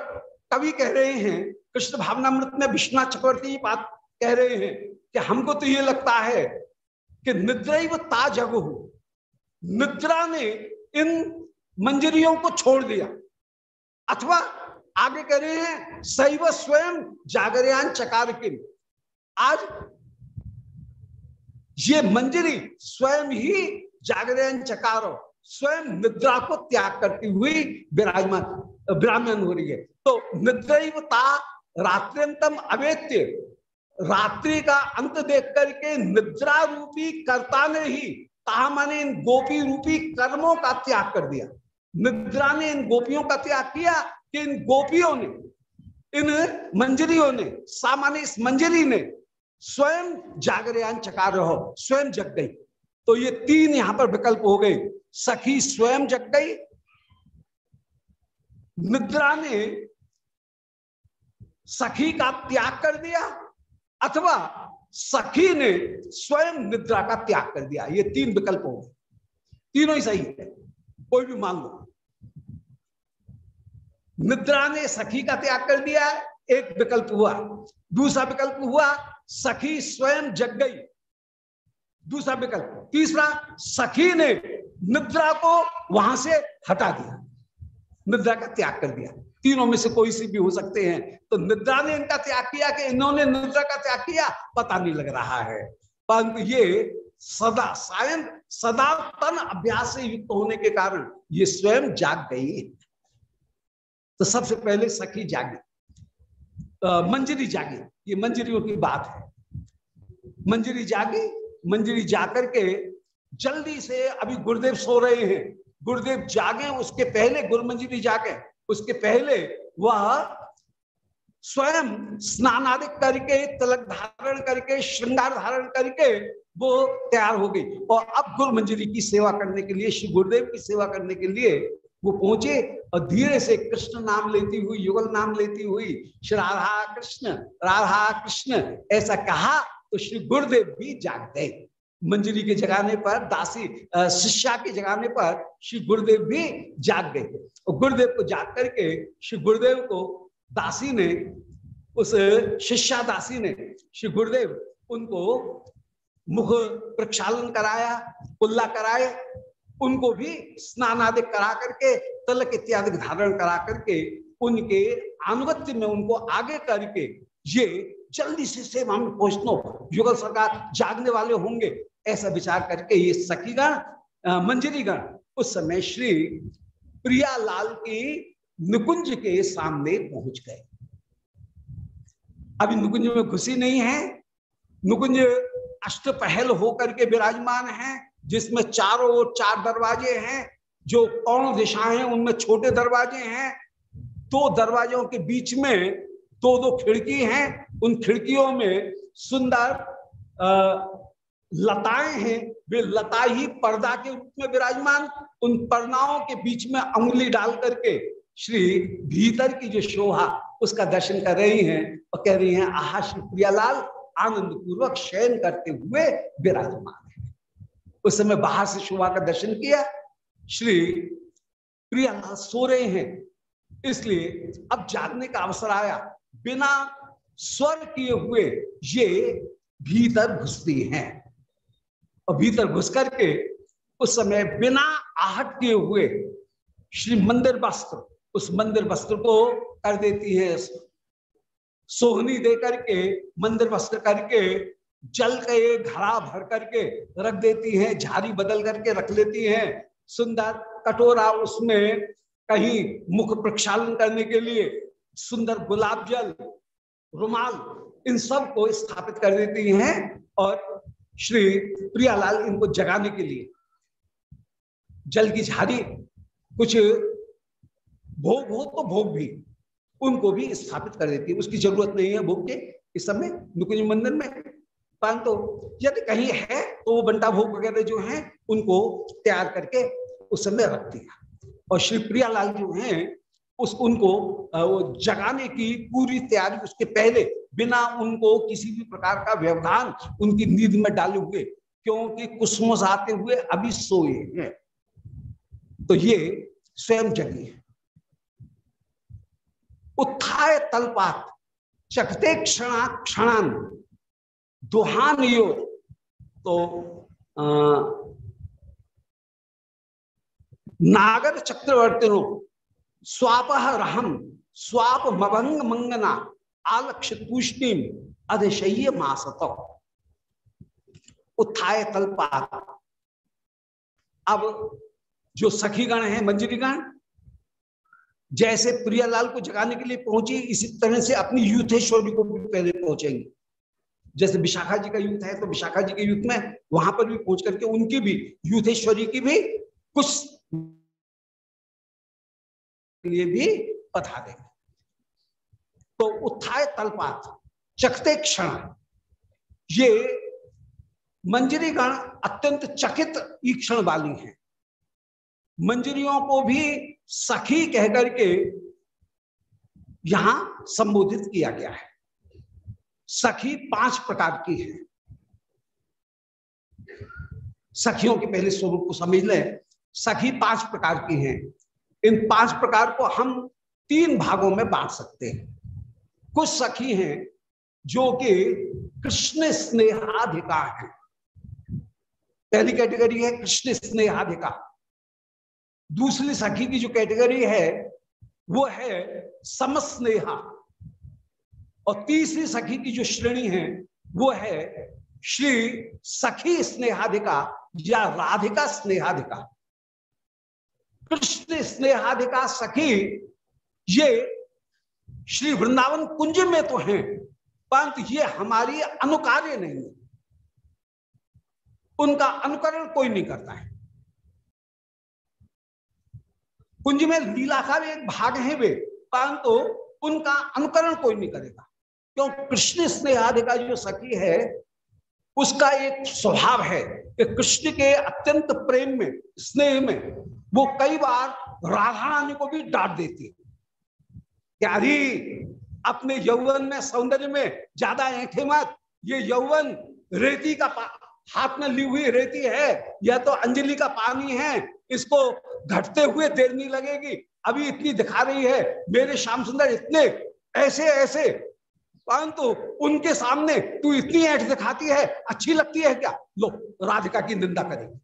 कवि कह रहे हैं, कृष्ण भावनामृत में विश्वनाथ चक्रवर्ती बात कह रहे हैं कि हमको तो ये लगता है कि निद्रा ही वो ताजग हो निद्रा ने इन मंजरियों को छोड़ दिया। अथवा आगे कह रहे हैं, सैव स्वयं जागरयान चकार किन आज ये मंजरी स्वयं ही जागरण चकारो, स्वयं निद्रा को त्याग करती हुई विराजमान विराजमान हो रही है। तो निद्रता रात्रियंतम अवेत्य। रात्रि का अंत देख करके निद्रा रूपी कर्ता ने ही माने इन गोपी रूपी कर्मों का त्याग कर दिया। निद्रा ने इन गोपियों का त्याग किया कि इन गोपियों ने, इन मंजरियों ने, सामान्य इस मंजरी ने स्वयं जागरयान चकार रहो स्वयं जग गई। तो ये तीन यहाँ पर विकल्प हो गए। सखी स्वयं जग गई। निद्रा ने सखी का त्याग कर दिया, अथवा सखी ने स्वयं निद्रा का त्याग कर दिया। ये तीन विकल्प हो गए। तीनों ही सही है। कोई भी मान लो। निद्रा ने सखी का त्याग कर दिया एक विकल्प हुआ। दूसरा विकल्प हुआ, सखी स्वयं जग गई। दूसरा विकल्प। तीसरा, सखी ने निद्रा को वहाँ से हटा दिया। निद्रा का त्याग कर दिया। तीनों में से कोई सी भी हो सकते हैं। तो निद्रा ने इनका त्याग किया कि इन्होंने निद्रा का त्याग किया, पता नहीं लग रहा है। परंतु ये सदा, सायं सदा तन अभ्यास से युक्त होने के कारण ये स्वयं जाग गई। तो सबसे पहले सखी जागी। मंजरी जागी। ये मंजरियों की बात है। मंजरी जागी, मंजरी जाकर के जल्दी से अभी गुरुदेव सो रहे हैं। गुरुदेव जागे, उसके पहले गुरुमंजरी जागे। उसके पहले वह स्वयं स्नान आदि करके, तलक धारण करके, श्रृंगार धारण करके वो तैयार हो गई। और अब गुरु मंजरी की सेवा करने के लिए, श्री गुरुदेव की सेवा करने के लिए वो पहुँचे और धीरे से कृष्ण नाम लेती हुई, युगल नाम लेती हुई, श्री राधा कृष्ण राधा कृष्ण, ऐसा कहा तो श्री गुरुदेव भी जाग गए। मंजरी के जगाने पर, दासी शिष्या के जगाने पर श्री गुरुदेव भी जाग गए। और गुरुदेव को जाग करके श्री गुरुदेव को दासी ने, उस शिष्या दासी ने, श्री गुरुदेव उनको मुख प्रक्षालन कराया कुल्ला कराए उनको भी स्नान आदि करा करके, तलक इत्यादि धारण करा करके, उनके अनुगत्य में उनको आगे करके, ये जल्दी से सेवा में पहुंचनो। युगल सरकार जागने वाले होंगे, ऐसा विचार करके ये सखीगण मंजरीगण, उस समय श्री प्रियालाल की निकुंज के सामने पहुँच गए। अभी निकुंज में घुसी नहीं है, निकुंज अष्ट पहल होकर के विराजमान है। जिसमें चारों ओर चार दरवाजे हैं, जो कौन दिशाएँ हैं, उनमें छोटे दरवाजे हैं। दो दरवाजों के बीच में दो दो खिड़की हैं। उन खिड़कियों में सुंदर लताएँ हैं। वे लता ही पर्दा के रूप में विराजमान। उन पर्दाओं के बीच में अंगुली डाल करके श्री भीतर की जो शोभा, उसका दर्शन कर रही हैं और कह रही हैं, आहा श्री प्रियालाल आनंद पूर्वक शयन करते हुए विराजमान उस समय बाहर से शोभा का दर्शन किया। श्री प्रियालाल सो रहे हैं। इसलिए अब जागने का अवसर आया। बिना स्वर किए हुए ये भीतर घुसती हैं। और भीतर घुस करके उस समय बिना आहट किए हुए श्री मंदिर वस्त्र, उस मंदिर वस्त्र को कर देती है। सोहनी दे करके मंदिर वस्त्र करके जल का के घड़ा भर करके रख देती है, झारी बदल करके रख लेती है। सुंदर कटोरा उसमें कहीं मुख प्रक्षालन करने के लिए सुंदर गुलाब जल, रुमाल, इन सबको स्थापित कर देती हैं और श्री प्रियालाल इनको जगाने के लिए। जल की झाड़ी कुछ भोग हो तो भोग भी, उनको भी स्थापित कर देती है। उसकी ज़रूरत नहीं है भोग के, इस समय नुकुंज मंदिर में परंतु यदि कहीं है तो वो बंटा भोग वगैरह जो है, उनको तैयार करके उस समय रख दिया। और श्री प्रियालाल जो है, उस, उनको जगाने की पूरी तैयारी उसके पहले बिना उनको किसी भी प्रकार का व्यवधान उनकी नींद में डाले हुए, क्योंकि कुसमस आते हुए अभी सोए हैं। तो ये स्वयं जगी है। उत्थाय तलपात, चकते क्षणा क्षणान दुहान यो तो आ, नागर चक्रवर्ती स्वाप रहम स्वाप मभंग मंगना आलक्ष तूष्णिम अधिशय्य मासत। उत्थाय तलपात अब जो सखीगण है मंजरीगण जैसे प्रियालाल को जगाने के लिए पहुँची इसी तरह से अपनी यूथेश्वरी को भी पहले पहुँचेंगे। जैसे विशाखा जी का यूथ है तो विशाखा जी के यूथ में वहाँ पर भी पहुँच करके उनकी भी यूथेश्वरी की भी कुछ लिए भी बता देंगे तो उत्थाय तलपात चकते क्षण, ये मंजरी गण अत्यंत चकित ईक्षण वाली हैं। मंजरियों को भी सखी कहकर के यहाँ संबोधित किया गया है। सखी पाँच प्रकार की है। सखियों के पहले स्वरूप को समझ लें। सखी पाँच प्रकार की हैं। इन पाँच प्रकार को हम तीन भागों में बांट सकते हैं। कुछ सखी हैं जो कि कृष्ण स्नेहाधिका है। पहली कैटेगरी है कृष्ण स्नेहाधिका। दूसरी सखी की जो कैटेगरी है, वो है समस्नेहा। और तीसरी सखी की जो श्रेणी है, वो है श्री सखी स्नेहाधिका या राधिका स्नेहाधिका। कृष्ण स्नेहाधिका सखी, ये श्री वृंदावन कुंज में तो हैं, परंतु ये हमारी अनुकार्य नहीं है। उनका अनुकरण कोई नहीं करता है। कुंज में लीला का भी एक भाग है वे, परंतु उनका अनुकरण कोई नहीं करेगा। क्यों? कृष्ण स्नेह का जो सखी है, उसका एक स्वभाव है कि कृष्ण के अत्यंत प्रेम में, स्नेह में, वो कई बार राधा रानी को भी डांट देती है। अरे अपने यौवन में, सौंदर्य में ज़्यादा ऐठे मत। ये यौवन रेती का हाथ में ली हुई रेती है, या तो अंजलि का पानी है, इसको घटते हुए देर नहीं लगेगी। अभी इतनी दिखा रही है, मेरे श्याम सुंदर इतने ऐसे ऐसे परंतु उनके सामने तू इतनी ऐठ दिखाती है, अच्छी लगती है क्या? लो, राधिका की निंदा करेगी।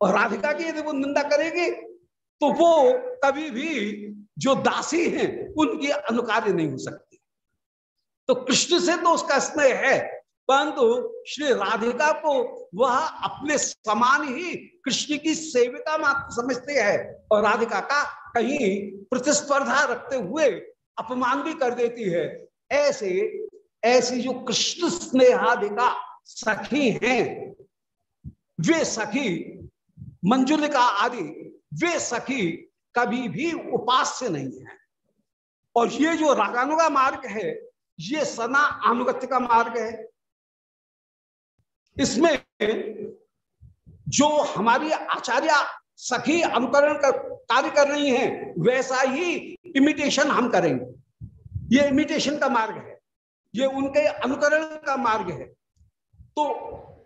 और राधिका की यदि वो निंदा करेगी तो वो कभी भी जो दासी हैं, उनकी अनुकार्य नहीं हो सकती। तो कृष्ण से तो उसका स्नेह है, परंतु श्री राधिका को वह अपने समान ही कृष्ण की सेविका मात्र समझते हैं। और राधिका का कहीं प्रतिस्पर्धा रखते हुए अपमान भी कर देती है। ऐसे, ऐसी जो कृष्ण स्नेहाधिका सखी हैं, वे सखी, मंजुलिका आदि, वे सखी कभी भी उपास्य नहीं है। और ये जो रागानुगा मार्ग है, ये सना अनुगत्य का मार्ग है। इसमें जो हमारी आचार्य सखी अनुकरण कर, कार्य कर रही हैं, वैसा ही इमिटेशन हम करेंगे। ये इमिटेशन का मार्ग है। ये उनके अनुकरण का मार्ग है। तो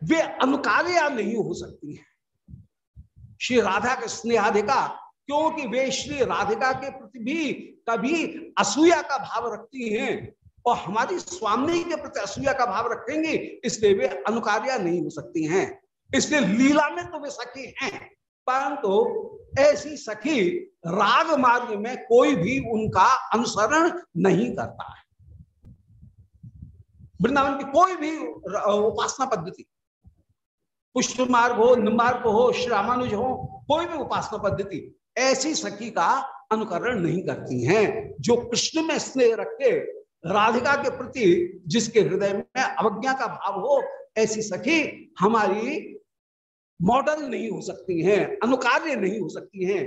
वे अनुकार्य नहीं हो सकती हैं। श्री राधा के स्नेहाधिका, क्योंकि वे श्री राधिका के प्रति भी कभी असूया का भाव रखती हैं, और हमारी स्वामी के प्रति असूया का भाव रखेंगे, इसलिए वे अनुकार्या नहीं हो सकती हैं। इसलिए लीला में तो वे सखी हैं। परंतु ऐसी सखी राग मार्ग में कोई भी उनका अनुसरण नहीं करता है। वृंदावन की कोई भी उपासना पद्धति, पुष्प मार्ग हो निमार्ग हो, श्री रामानुज हो, कोई भी उपासना पद्धति, ऐसी सखी का अनुकरण नहीं करती हैं, जो कृष्ण में स्नेह रख के राधिका के प्रति जिसके हृदय में अवज्ञा का भाव हो, ऐसी सखी हमारी मॉडल नहीं हो सकती हैं अनुकार्य नहीं हो सकती हैं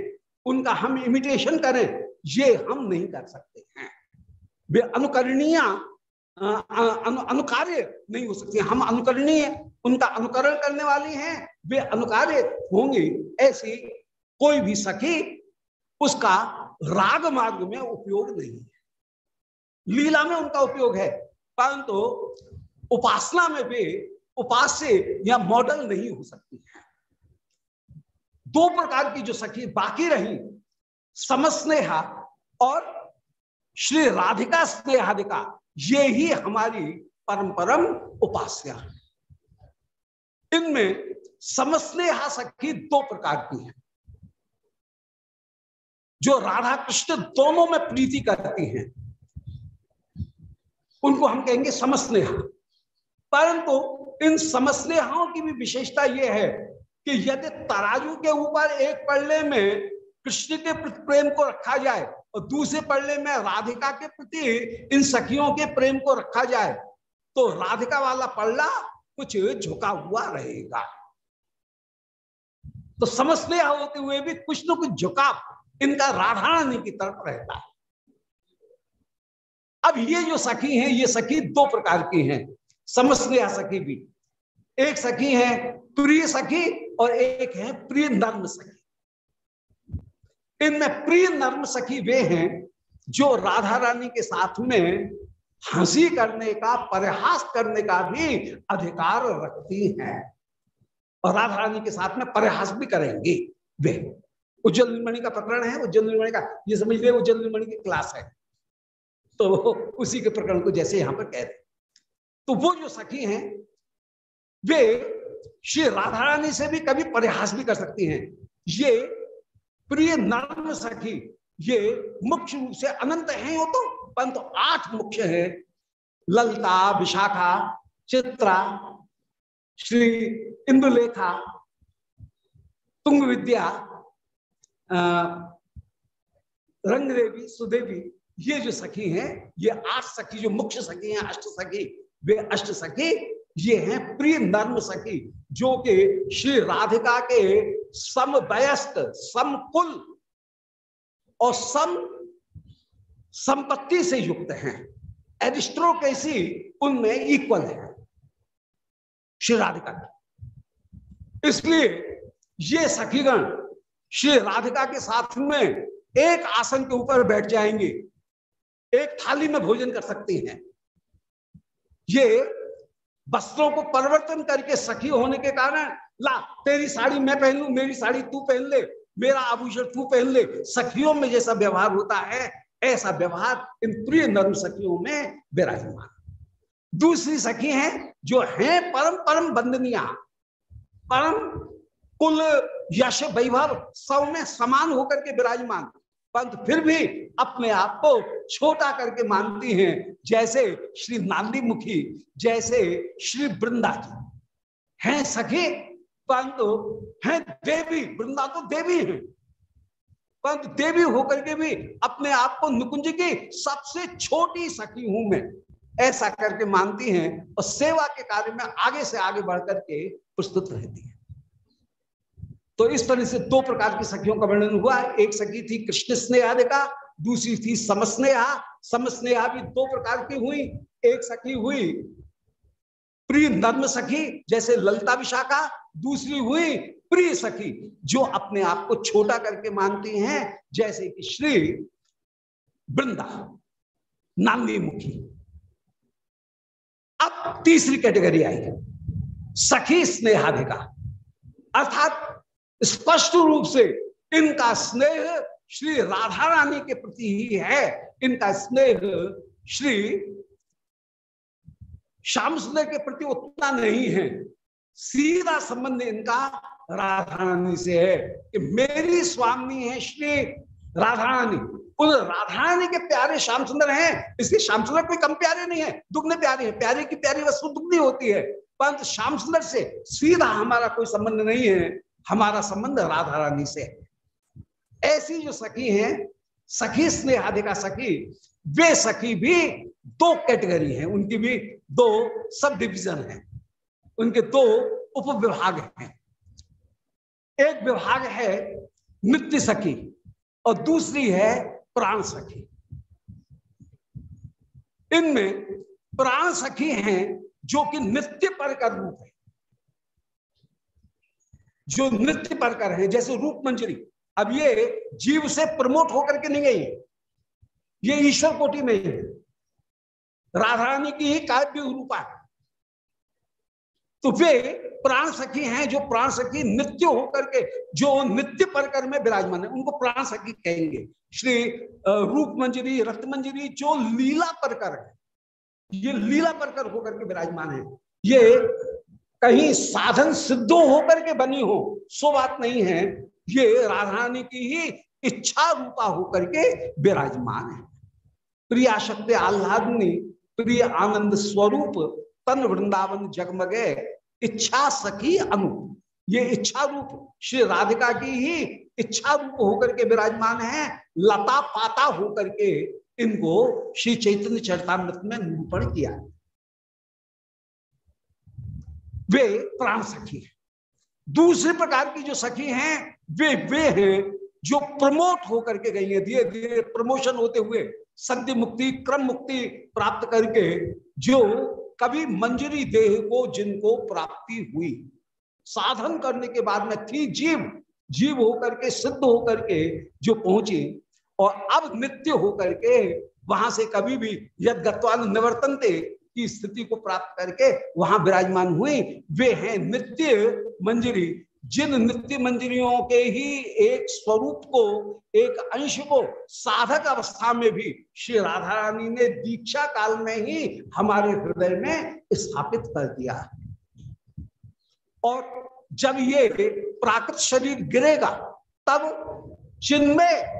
उनका हम इमिटेशन करें ये हम नहीं कर सकते हैं। वे अनुकरणीय अनु, अनुकार्य नहीं हो सकती हम अनुकरणीय उनका अनुकरण करने वाली हैं वे अनुकार्य होंगे ऐसी कोई भी सखी उसका राग मार्ग में उपयोग नहीं है। लीला में उनका उपयोग है परंतु उपासना में भी उपास्य या मॉडल नहीं हो सकती। दो प्रकार की जो सखी बाकी रही समस्नेहा और श्री राधिका स्नेहाधिका ये ही हमारी परंपरम उपास्या इनमें समस्नेहा सखी दो प्रकार की है। जो राधा कृष्ण दोनों में प्रीति करती हैं, उनको हम कहेंगे समस्नेहा परंतु इन समस्नेहाओं की भी विशेषता यह है कि यदि तराजू के ऊपर एक पल्ले में कृष्ण के प्रति प्रेम को रखा जाए और दूसरे पल्ले में राधिका के प्रति इन सखियों के प्रेम को रखा जाए तो राधिका वाला पल्ला कुछ झुका हुआ रहेगा। तो समस्या होते हुए भी कुछ न कुछ झुकाव इनका राधा रानी की तरफ़ रहता है। अब ये जो सखी हैं, ये सखी दो प्रकार की हैं। समस्या सखी भी। एक सखी है, प्रिय सखी, और एक है प्रिय नर्म सखी। इनमें प्रिय नर्म सखी वे हैं, जो राधा रानी के साथ में हँसी करने का, परिहास करने का भी अधिकार रखती हैं। और राधा रानी के साथ में परिहास भी करेंगे वे। उज्जवल निर्मणि का प्रकरण है, उज्जवल निर्मणि का, ये समझ ले उज्जवल निर्मणि की क्लास है। तो उसी के प्रकरण को जैसे यहाँ पर कह रहे तो वो जो सखी हैं, वे श्री राधा रानी से भी कभी परिहास भी कर सकती हैं। ये प्रिय नर्म सखी, ये मुख्य रूप से अनंत है वो तो परंतु तो आठ मुख्य है। ललता, विशाखा, चित्रा, श्री इंदुलेखा तुंग विद्या रंगदेवी, सुदेवी, ये जो सखी हैं, ये आठ सखी, जो मुख्य सखी हैं, अष्ट सखी वे अष्ट सखी, ये हैं प्रिय नर्म सखी, जो कि श्री राधिका के सम वयस्क समकुल और सम, संपत्ति से युक्त हैं। एरिस्ट्रोकेसी उनमें इक्वल है। श्री राधिका इसलिए ये सखीगण श्री राधिका के साथ में एक आसन के ऊपर बैठ जाएँगे, एक थाली में भोजन कर सकती हैं। ये वस्त्रों को परिवर्तन करके सखी होने के कारण, ला, तेरी साड़ी मैं पहन लू, मेरी साड़ी तू पहन ले, मेरा आभूषण तू पहन ले, सखियों में जैसा व्यवहार होता है, ऐसा व्यवहार इन प्रिय नर्म सखियों में विराजमान। दूसरी सखी हैं जो हैं परम परम बंदनिया परम कुल यश वैभव सब में समान होकर के विराजमान। परंतु फिर भी अपने आप को छोटा करके मानती हैं, जैसे श्री नांदी मुखी, जैसे श्री वृंदा जी। हैं सखी परंतु हैं देवी, वृंदा तो देवी है। परंतु देवी होकर के भी अपने आप को नुकुंज की सबसे छोटी सखी हूँ मैं। ऐसा करके मानती हैं और सेवा के कार्य में आगे से आगे बढ़ करके प्रस्तुत रहती है। तो इस तरह से दो प्रकार की सखियों का वर्णन हुआ। एक सखी थी कृष्ण स्नेहा देखा, दूसरी थी समस्नेहा। समस्नेहा भी दो प्रकार की हुई। एक सखी हुई प्रिय नर्म सखी, जैसे ललता विशाखा। दूसरी हुई प्रिय सखी, जो अपने आप को छोटा करके मानती हैं, जैसे कि श्री वृंदा नांदी मुखी। अब तीसरी कैटेगरी आई, सखी स्नेहाधिका अर्थात स्पष्ट रूप से इनका स्नेह श्री राधा रानी के प्रति ही है। इनका स्नेह श्री श्याम सुंदर के प्रति उतना नहीं है। सीधा संबंध इनका राधा रानी से है कि मेरी स्वामी है श्री राधा रानी। उन राधा रानी के प्यारे श्याम सुंदर हैं, इसलिए श्याम सुंदर कोई कम प्यारे नहीं है, दुग्ने प्यारे हैं। प्यारे की प्यारी वस्तु दुग्नी होती है, परंतु श्याम सुंदर से सीधा हमारा कोई संबंध नहीं है। हमारा संबंध राधा रानी से है। ऐसी जो सखी है, सखी स्नेहाधिका सखी, वे सखी भी दो कैटेगरी हैं। उनकी भी दो सब डिविजन हैं। उनके दो उप विभाग हैं। एक विभाग है नित्य सखी और दूसरी है प्राण सखी। इनमें प्राण सखी हैं जो कि नित्य पर का रूप है। जो नृत्य पर कर है, जैसे रूप मंजरी अब ये जीव से प्रमोट होकर के नहीं गई ये ईश्वर कोटि में है राधा रानी की ही काव्य रूपा है। तो वे प्राण सखी हैं, जो प्राण सखी नित्य होकर के, जो नित्य परकर में विराजमान है, उनको प्राण सखी कहेंगे। श्री रूप मंजरी रक्त मंजरी जो लीला परकर है, ये लीला परकर होकर के विराजमान है। ये कहीं साधन सिद्ध होकर के बनी हो, सो बात नहीं है। ये राधारानी की ही इच्छा रूपा होकर के विराजमान है। प्रिया शक्ति आह्लादनी, प्रिय आनंद स्वरूप, तन वृंदावन जगमगे, इच्छा सखी अनु। ये इच्छा रूप श्री राधिका की ही इच्छा रूप होकर के विराजमान है। लता पाता होकर के इनको श्री चैतन्य चरतामृत में निरूपण किया। है वे प्राण सखी हैं। दूसरे प्रकार की जो सखी हैं, वे वे हैं जो प्रमोट होकर के गई है। धीरे धीरे प्रमोशन होते हुए सद्य मुक्ति, क्रम मुक्ति प्राप्त करके जो कभी मंजरी देह को, जिनको प्राप्ति हुई। साधन करने के बाद में थी जीव। जीव होकर के, सिद्ध होकर के जो पहुँची और अब नित्य होकर के वहाँ से कभी भी यद गत्वान निवर्तनते की स्थिति को प्राप्त करके वहाँ विराजमान हुई। वे हैं नित्य मंजरी, जिन नित्य मंजरियों के ही एक स्वरूप को, एक अंश को साधक अवस्था में भी श्री राधा रानी ने दीक्षा काल में ही हमारे हृदय में स्थापित कर दिया। और जब ये प्राकृत शरीर गिरेगा, तब जिनमें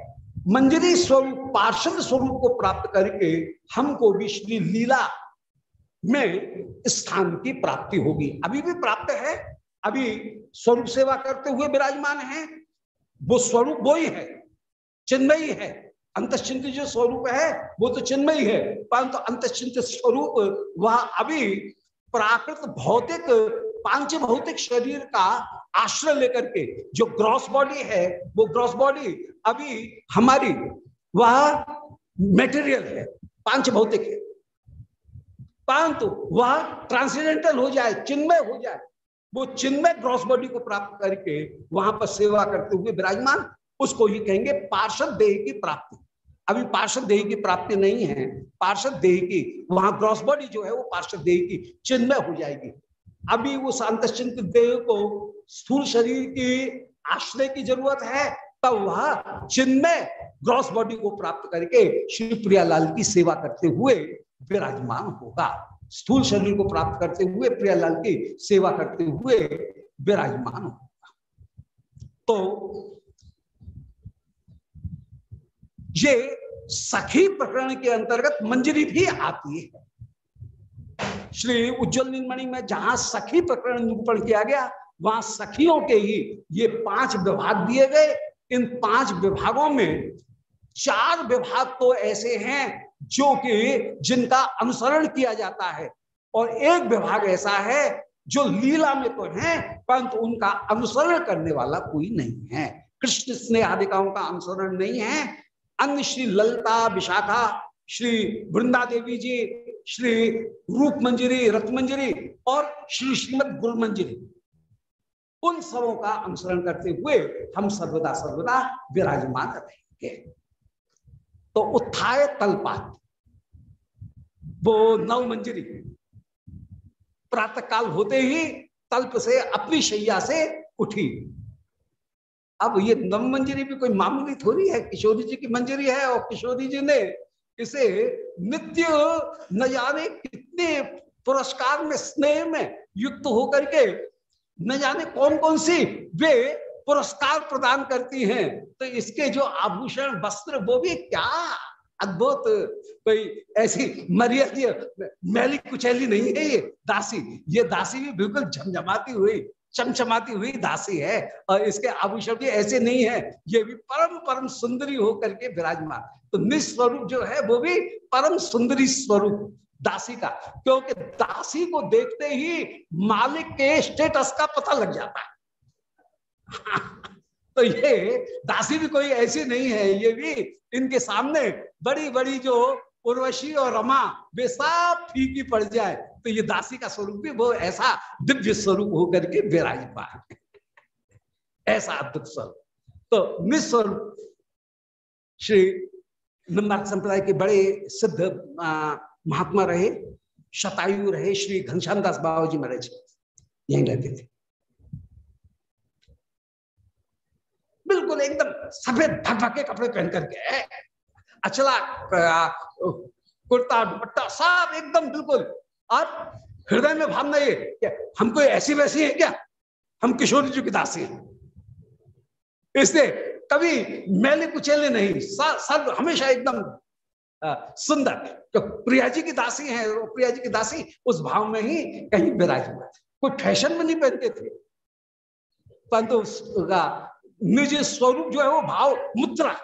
मंजरी स्वरूप, पार्षद स्वरूप को प्राप्त करके हमको भी श्री लीला में स्थान की प्राप्ति होगी। अभी भी प्राप्त है, अभी स्वरूप सेवा करते हुए विराजमान है। वो स्वरूप वो ही है, चिन्मयी है। अंतश्चिंत जो स्वरूप है, वो तो चिन्मयी है। परंतु अंतश्चिंत स्वरूप, वह अभी प्राकृत भौतिक, पाँच भौतिक शरीर का आश्रय लेकर के जो ग्रॉस बॉडी है, वो ग्रॉस बॉडी अभी हमारी, वह मेटेरियल है, पाँच भौतिक है। परंतु वह ट्रांसीडेंटल हो जाए, चिन्मय हो जाए, वो चिन्मय ग्रॉस बॉडी को प्राप्त करके वहाँ पर सेवा करते हुए विराजमान, उसको ही कहेंगे पार्षद देह की प्राप्ति। अभी पार्षद देह की प्राप्ति नहीं है। पार्षद देह की, वहाँ ग्रॉस बॉडी जो है वो पार्षद देह की चिन्मय हो जाएगी। अभी उस अंतश्चिंत देह को स्थूल शरीर की आश्रय की ज़रूरत है, तब वह चिन्मय ग्रॉस बॉडी को प्राप्त करके श्री प्रियालाल की सेवा करते हुए विराजमान होगा। स्थूल शरीर को प्राप्त करते हुए, प्रियालाल की सेवा करते हुए विराजमान होगा। तो ये सखी प्रकरण के अंतर्गत मंजरी भी आती है। श्री उज्जवल निर्मणि में जहाँ सखी प्रकरण निरूपण किया गया, वहाँ सखियों के ही ये पाँच विभाग दिए गए। इन पाँच विभागों में चार विभाग तो ऐसे हैं जो कि जिनका अनुसरण किया जाता है। और एक विभाग ऐसा है जो लीला में तो है, परंतु उनका अनुसरण करने वाला कोई नहीं है। कृष्ण स्नेह आदिकाओं का अनुसरण नहीं है। अन्य श्री ललता, विशाखा, श्री वृंदा देवी जी, श्री रूप मंजरी रथ मंजरी और श्री श्रीमद गुरु मंजरी उन सबों का अनुसरण करते हुए हम सर्वदा सर्वदा विराजमान रहेंगे। तो उत्थाय तलपात। वो नव मंजरी। प्रातः काल होते ही तल्प से, अपनी शैया से उठी। अब ये नव मंजरी भी कोई मामूली थोड़ी है, किशोरी जी की मंजरी है और किशोरी जी ने इसे नित्य न जाने कितने पुरस्कार में, स्नेह में युक्त होकर के न जाने कौन कौन सी, वे पुरस्कार प्रदान करती हैं। तो इसके जो आभूषण, वस्त्र, वो भी क्या अद्भुत। कोई ऐसी मर्यादा मैली कुचैली नहीं है ये दासी। ये दासी भी बिल्कुल झमझमाती हुई, चमचमाती हुई दासी है। और इसके आभूषण भी ऐसे नहीं है। ये भी परम परम सुंदरी होकर के विराजमान। तो निस्वरूप जो है, वो भी परम सुंदरी स्वरूप दासी का। क्योंकि दासी को देखते ही मालिक के स्टेटस का पता लग जाता है। तो ये दासी भी कोई ऐसी नहीं है, ये भी इनके सामने बड़ी बड़ी जो उर्वशी और रमा, वे सब फीकी पड़ जाए। तो ये दासी का स्वरूप भी वो ऐसा दिव्य स्वरूप होकर के विराजमान ऐसा अद्भुत स्वरूप। तो निस्वरूप श्री निम्बार्क संप्रदाय के बड़े सिद्ध महात्मा रहे, शतायु रहे, श्री घनश्याम दास बाबा जी महाराज यहीं रहते थे। बिल्कुल एकदम सफ़ेद धक कपड़े पहन करके, अचला कुर्ता, दुपट्टा सब एकदम बिल्कुल। और हृदय में भावना ये क्या हम कोई ऐसी वैसी है क्या? हम किशोरी जी की दासी हैं। इसलिए कभी मैले कुचेले नहीं सर्व हमेशा एकदम सुंदर। तो प्रिया जी की दासी है प्रिया जी की दासी उस भाव में ही कहीं विराजमान कोई फ़ैशन में नहीं पहनते थे। परंतु निज स्वरूप जो है वो भाव मुद्रा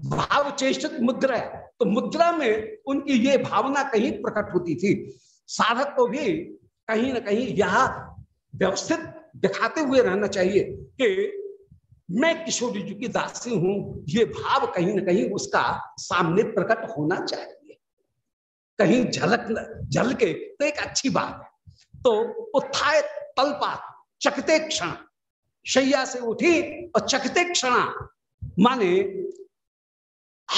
भाव चेष्टित मुद्रा है। तो मुद्रा में उनकी ये भावना कहीं प्रकट होती थी। साधक को भी कहीं ना कहीं यह व्यवस्थित दिखाते हुए रहना चाहिए कि मैं किशोरी जी की दासी हूँ। ये भाव कहीं ना कहीं उसका सामने प्रकट होना चाहिए। कहीं झलक झल के तो एक अच्छी बात है। तो उत्थाय तलपा चकते क्षण। शैया से उठी और चकते क्षण माने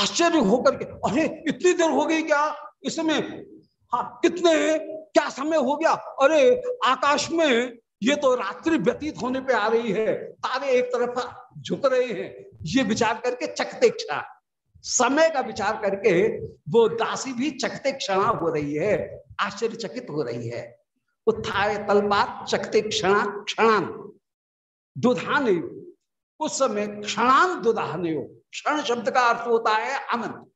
आश्चर्य होकर के, अरे, इतनी देर हो गई क्या? इसमें हाँ कितने, क्या समय हो गया? अरे, आकाश में ये तो रात्रि व्यतीत होने पे आ रही है। तारे एक तरफ़ झुक रहे हैं। ये विचार करके चकते क्षण समय का विचार करके वो दासी भी चकते क्षणा हो रही है, आश्चर्यचकित हो रही है। उत्थाय तलपात चकते क्षणा क्षणान। दुधान। उस समय क्षणान दुधान। क्षण शब्द का अर्थ होता है अनंत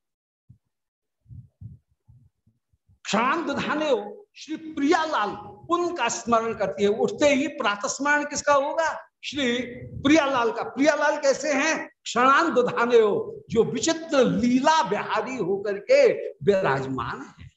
क्षणान दुधाने, श्री प्रियालाल उनका स्मरण करती है। उठते ही प्रातः स्मरण किसका होगा? श्री प्रियालाल का। प्रियालाल कैसे हैं? क्षणान दुधाने हो जो विचित्र लीला बिहारी होकर के विराजमान है।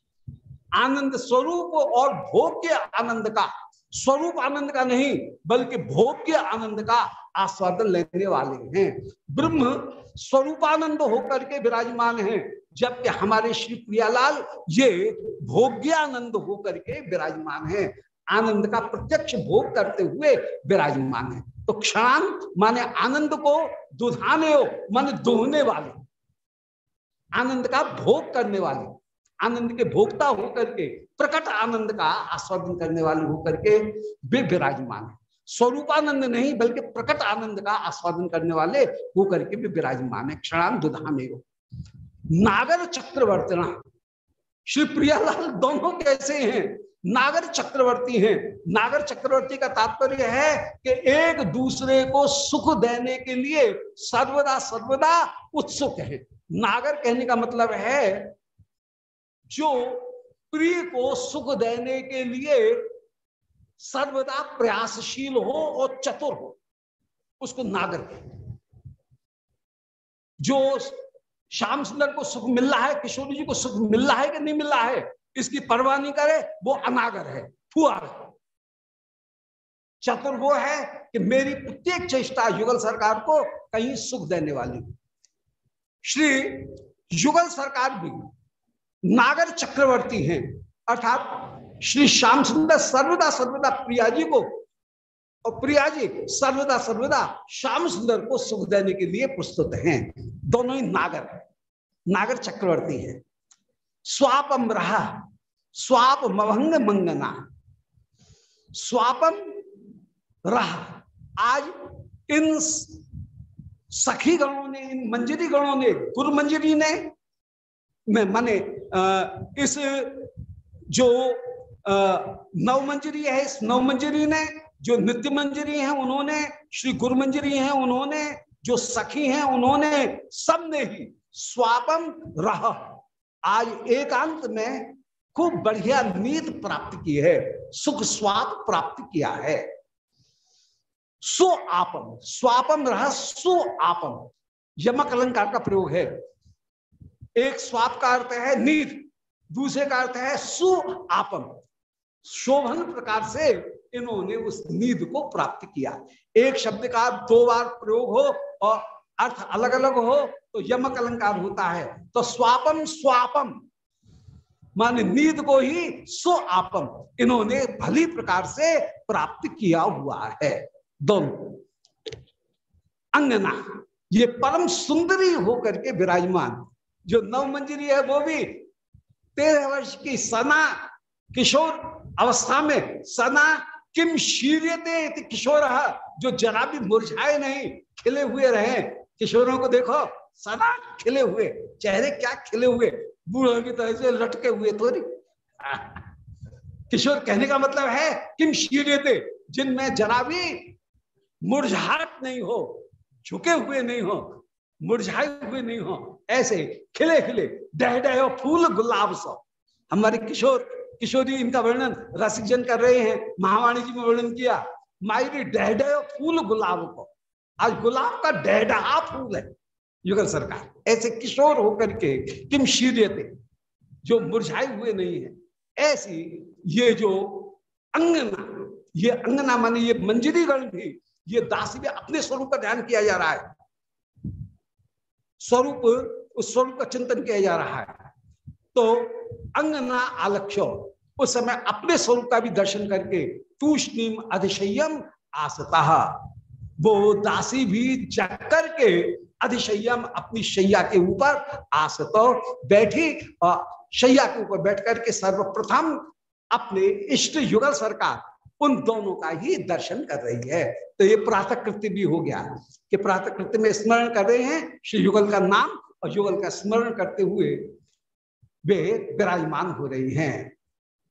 आनंद स्वरूप और भोग के आनंद का स्वरूप आनंद का नहीं, बल्कि भोग के आनंद का आस्वादन लेने वाले हैं। ब्रह्म स्वरूपानंद होकर के विराजमान हैं, जबकि हमारे श्री प्रियालाल ये भोग्यानंद होकर के विराजमान हैं। आनंद का प्रत्यक्ष भोग करते हुए विराजमान है। तो क्षण माने आनंद को दुधाने, माने दोहने वाले, आनंद का भोग करने वाले आनंद के भोक्ता होकर के, प्रकट आनंद का आस्वादन करने वाले होकर के वे विराजमान है। स्वरूपानंद नहीं, बल्कि प्रकट आनंद का आस्वादन करने वाले होकर के भी विराजमान है। क्षणान दुधाने हो नागर चक्रवर्तना। श्री प्रियालाल दोनों कैसे हैं? नागर चक्रवर्ती हैं। नागर चक्रवर्ती का तात्पर्य है कि एक दूसरे को सुख देने के लिए सर्वदा सर्वदा उत्सुक है। नागर कहने का मतलब है जो प्रिय को सुख देने के लिए सर्वदा प्रयासशील हो और चतुर हो, उसको नागर जो श्याम सुंदर को सुख मिल रहा है, किशोरी जी को सुख मिल रहा है कि नहीं मिल रहा है, इसकी परवाह नहीं करे, वो अनागर है, फुआर है। चतुर वो है कि मेरी प्रत्येक चेष्टा युगल सरकार को कहीं सुख देने वाली। श्री युगल सरकार भी नागर चक्रवर्ती हैं। अर्थात श्री श्याम सुंदर सर्वदा सर्वदा प्रिया जी को और प्रिया जी सर्वदा सर्वदा श्याम सुंदर को सुख देने के लिए प्रस्तुत हैं। दोनों ही नागर नागर चक्रवर्ती है। स्वापम रहा, स्वाप मभंग मंगना। स्वापम रहा, आज इन सखी गणों ने, इन मंजरी गणों ने, गुरु मंजरी ने, मैं माने इस, जो नव मंजरी है, इस नव मंजरी ने, जो नित्य मंजरी है, उन्होंने, श्री गुरु मंजरी है, उन्होंने, जो सखी हैं, उन्होंने सबने ही स्वापम रह। आज एकांत में खूब बढ़िया नीत प्राप्त की है, सुख स्वाप प्राप्त किया है। सो आपम, स्वापम रह, सो आपम। यमक अलंकार का प्रयोग है। एक स्वाप का अर्थ है नींद दूसरे का अर्थ है सु आपम। शोभन प्रकार से इन्होंने उस नींद को प्राप्त किया। एक शब्द का दो बार प्रयोग हो और अर्थ अलग अलग हो तो यमक अलंकार होता है। तो स्वापम स्वापम, मान नींद को ही सो आपम, इन्होंने भली प्रकार से प्राप्त किया हुआ है। दोनों, अंगना, ये परम सुंदरी होकर के विराजमान। जो नव मंजरी है वो भी तेरह वर्ष की सना किशोर अवस्था में, सना किम शीर्यते किशोर, जो जरा भी मुरझाए नहीं, खिले हुए रहे। किशोरों को देखो सदा खिले हुए, चेहरे क्या खिले हुए? बूढ़ों की तरह से लटके हुए थोड़ी किशोर कहने का मतलब है, किम शीर्यते, जिनमें जरा भी मुरझाहट नहीं हो, झुके हुए नहीं हो, मुरझाए हुए नहीं हो। ऐसे खिले खिले, डह डह फूल गुलाब सो हमारे किशोर, किशोरी इनका वर्णन रसिक जन कर रहे हैं, महावाणी जी में वर्णन किया। मायरी डह डह फूल गुलाब को। आज गुलाब का डहडहा फूल है, युगल सरकार। ऐसे किशोर होकर के किम शीर्यते जो मुरझाए हुए नहीं है। ऐसी ये जो अंगना, ये अंगना माने ये मंजरी गण भी, ये दासी भी अपने स्वरूप का ध्यान किया जा रहा है। स्वरूप उस स्वरूप का चिंतन किया जा रहा है। तो अंगना आलक्ष्य, उस समय अपने स्वरूप का भी दर्शन करके तूष्णीम अधिशयम आसता, वो दासी भी जग करके अधिशय्यम अपनी शैया के ऊपर आसत बैठी और शैया के ऊपर बैठ करके सर्वप्रथम अपने इष्ट युगल सरकार उन दोनों का ही दर्शन कर रही है। तो ये प्रातः कृत्य भी हो गया कि प्रातः कृत्य में स्मरण कर रहे हैं, श्री युगल का नाम युगल का स्मरण करते हुए वे विराजमान हो रही हैं।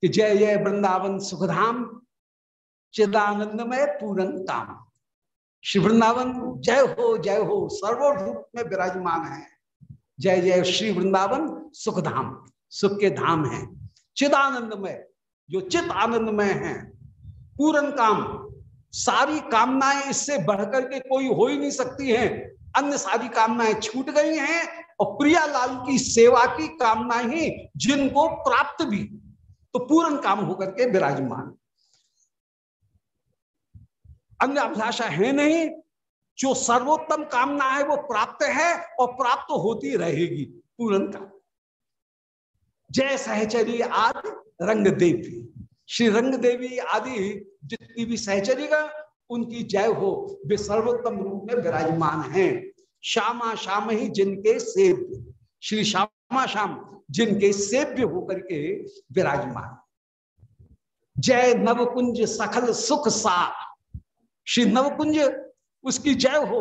कि जय जय वृंदावन सुखधाम, चिदानंदमय पूरन काम श्री वृंदावन, जय हो जय हो, सर्वरूप में विराजमान है। जय जय श्री वृंदावन सुखधाम सुख के धाम है। चिदानंदमय, जो चित आनंदमय है पूर्ण काम सारी कामनाएँ इससे बढ़कर के कोई हो ही नहीं सकती हैं। अन्य सारी कामनाएँ छूट गई हैं और प्रियालाल की सेवा की कामना ही जिनको प्राप्त भी तो पूर्ण काम होकर के विराजमान। अन्य अभिलाषा है नहीं, जो सर्वोत्तम कामना है वो प्राप्त है और प्राप्त होती रहेगी, पूर्ण काम। जय सहचरी आदि रंग देवी। श्री रंग देवी आदि जितनी भी सहचरीगण उनकी जय हो, वे सर्वोत्तम रूप में विराजमान हैं। श्यामा श्याम ही जिनके सेव्य, श्री श्यामा श्याम जिनके सेव्य होकर के विराजमान। जय नवकुंज सखल सुख सा श्री नवकुंज, उसकी जय हो,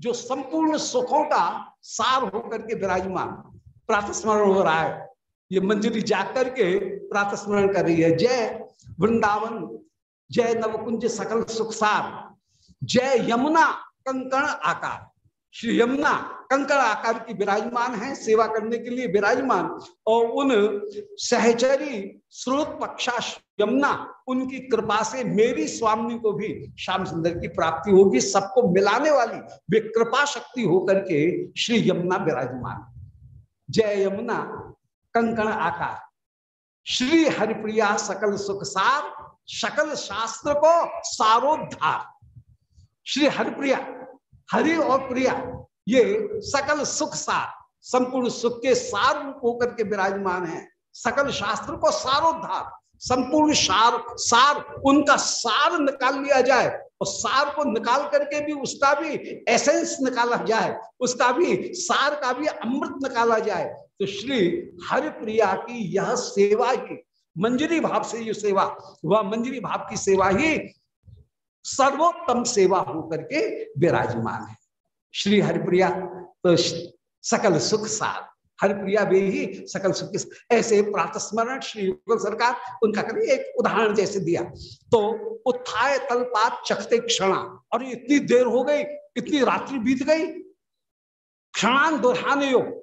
जो संपूर्ण सुखों का सार होकर के विराजमान। प्रातः स्मरण हो रहा है, ये मंजरी जाकर के प्रातः स्मरण कर रही है। जय वृंदावन जय नवकुंज सकल सुखसार जय यमुना कंकण आकार। श्री यमुना कंकड़ आकार की विराजमान है, सेवा करने के लिए विराजमान, और उन सहचरी स्रोत पक्षा यमुना, उनकी कृपा से मेरी स्वामी को भी श्याम सुंदर की प्राप्ति होगी, सबको मिलाने वाली वे कृपा शक्ति होकर के श्री यमुना विराजमान। जय यमुना कंकण आकार। श्री हरिप्रिया सकल सुख सार सकल शास्त्र को सारोद्धार। श्री हरिप्रिया, हरि और प्रिया, ये सकल सुख सार, संपूर्ण सुख के सार होकर के विराजमान है। सकल शास्त्र को सारोद्धार, संपूर्ण सार सार, उनका सार निकाल लिया जाए, और सार को निकाल करके भी उसका भी एसेंस निकाला जाए, उसका भी सार का भी अमृत निकाला जाए। तो श्री हरि प्रिया की यह सेवा ही मंजरी भाव से ये सेवा, वह मंजरी भाव की सेवा ही सर्वोत्तम सेवा होकर के विराजमान है। श्री हरिप्रिया तो सकल सुख सार। हरिप्रिया वे ही सकल सुख ऐसे प्रातः स्मरण श्री सरकार, उनका कभी एक उदाहरण जैसे दिया। तो उत्थाय तलपात चखते क्षणा। और इतनी देर हो गई, इतनी रात्रि बीत गई। क्षणान दोहान योग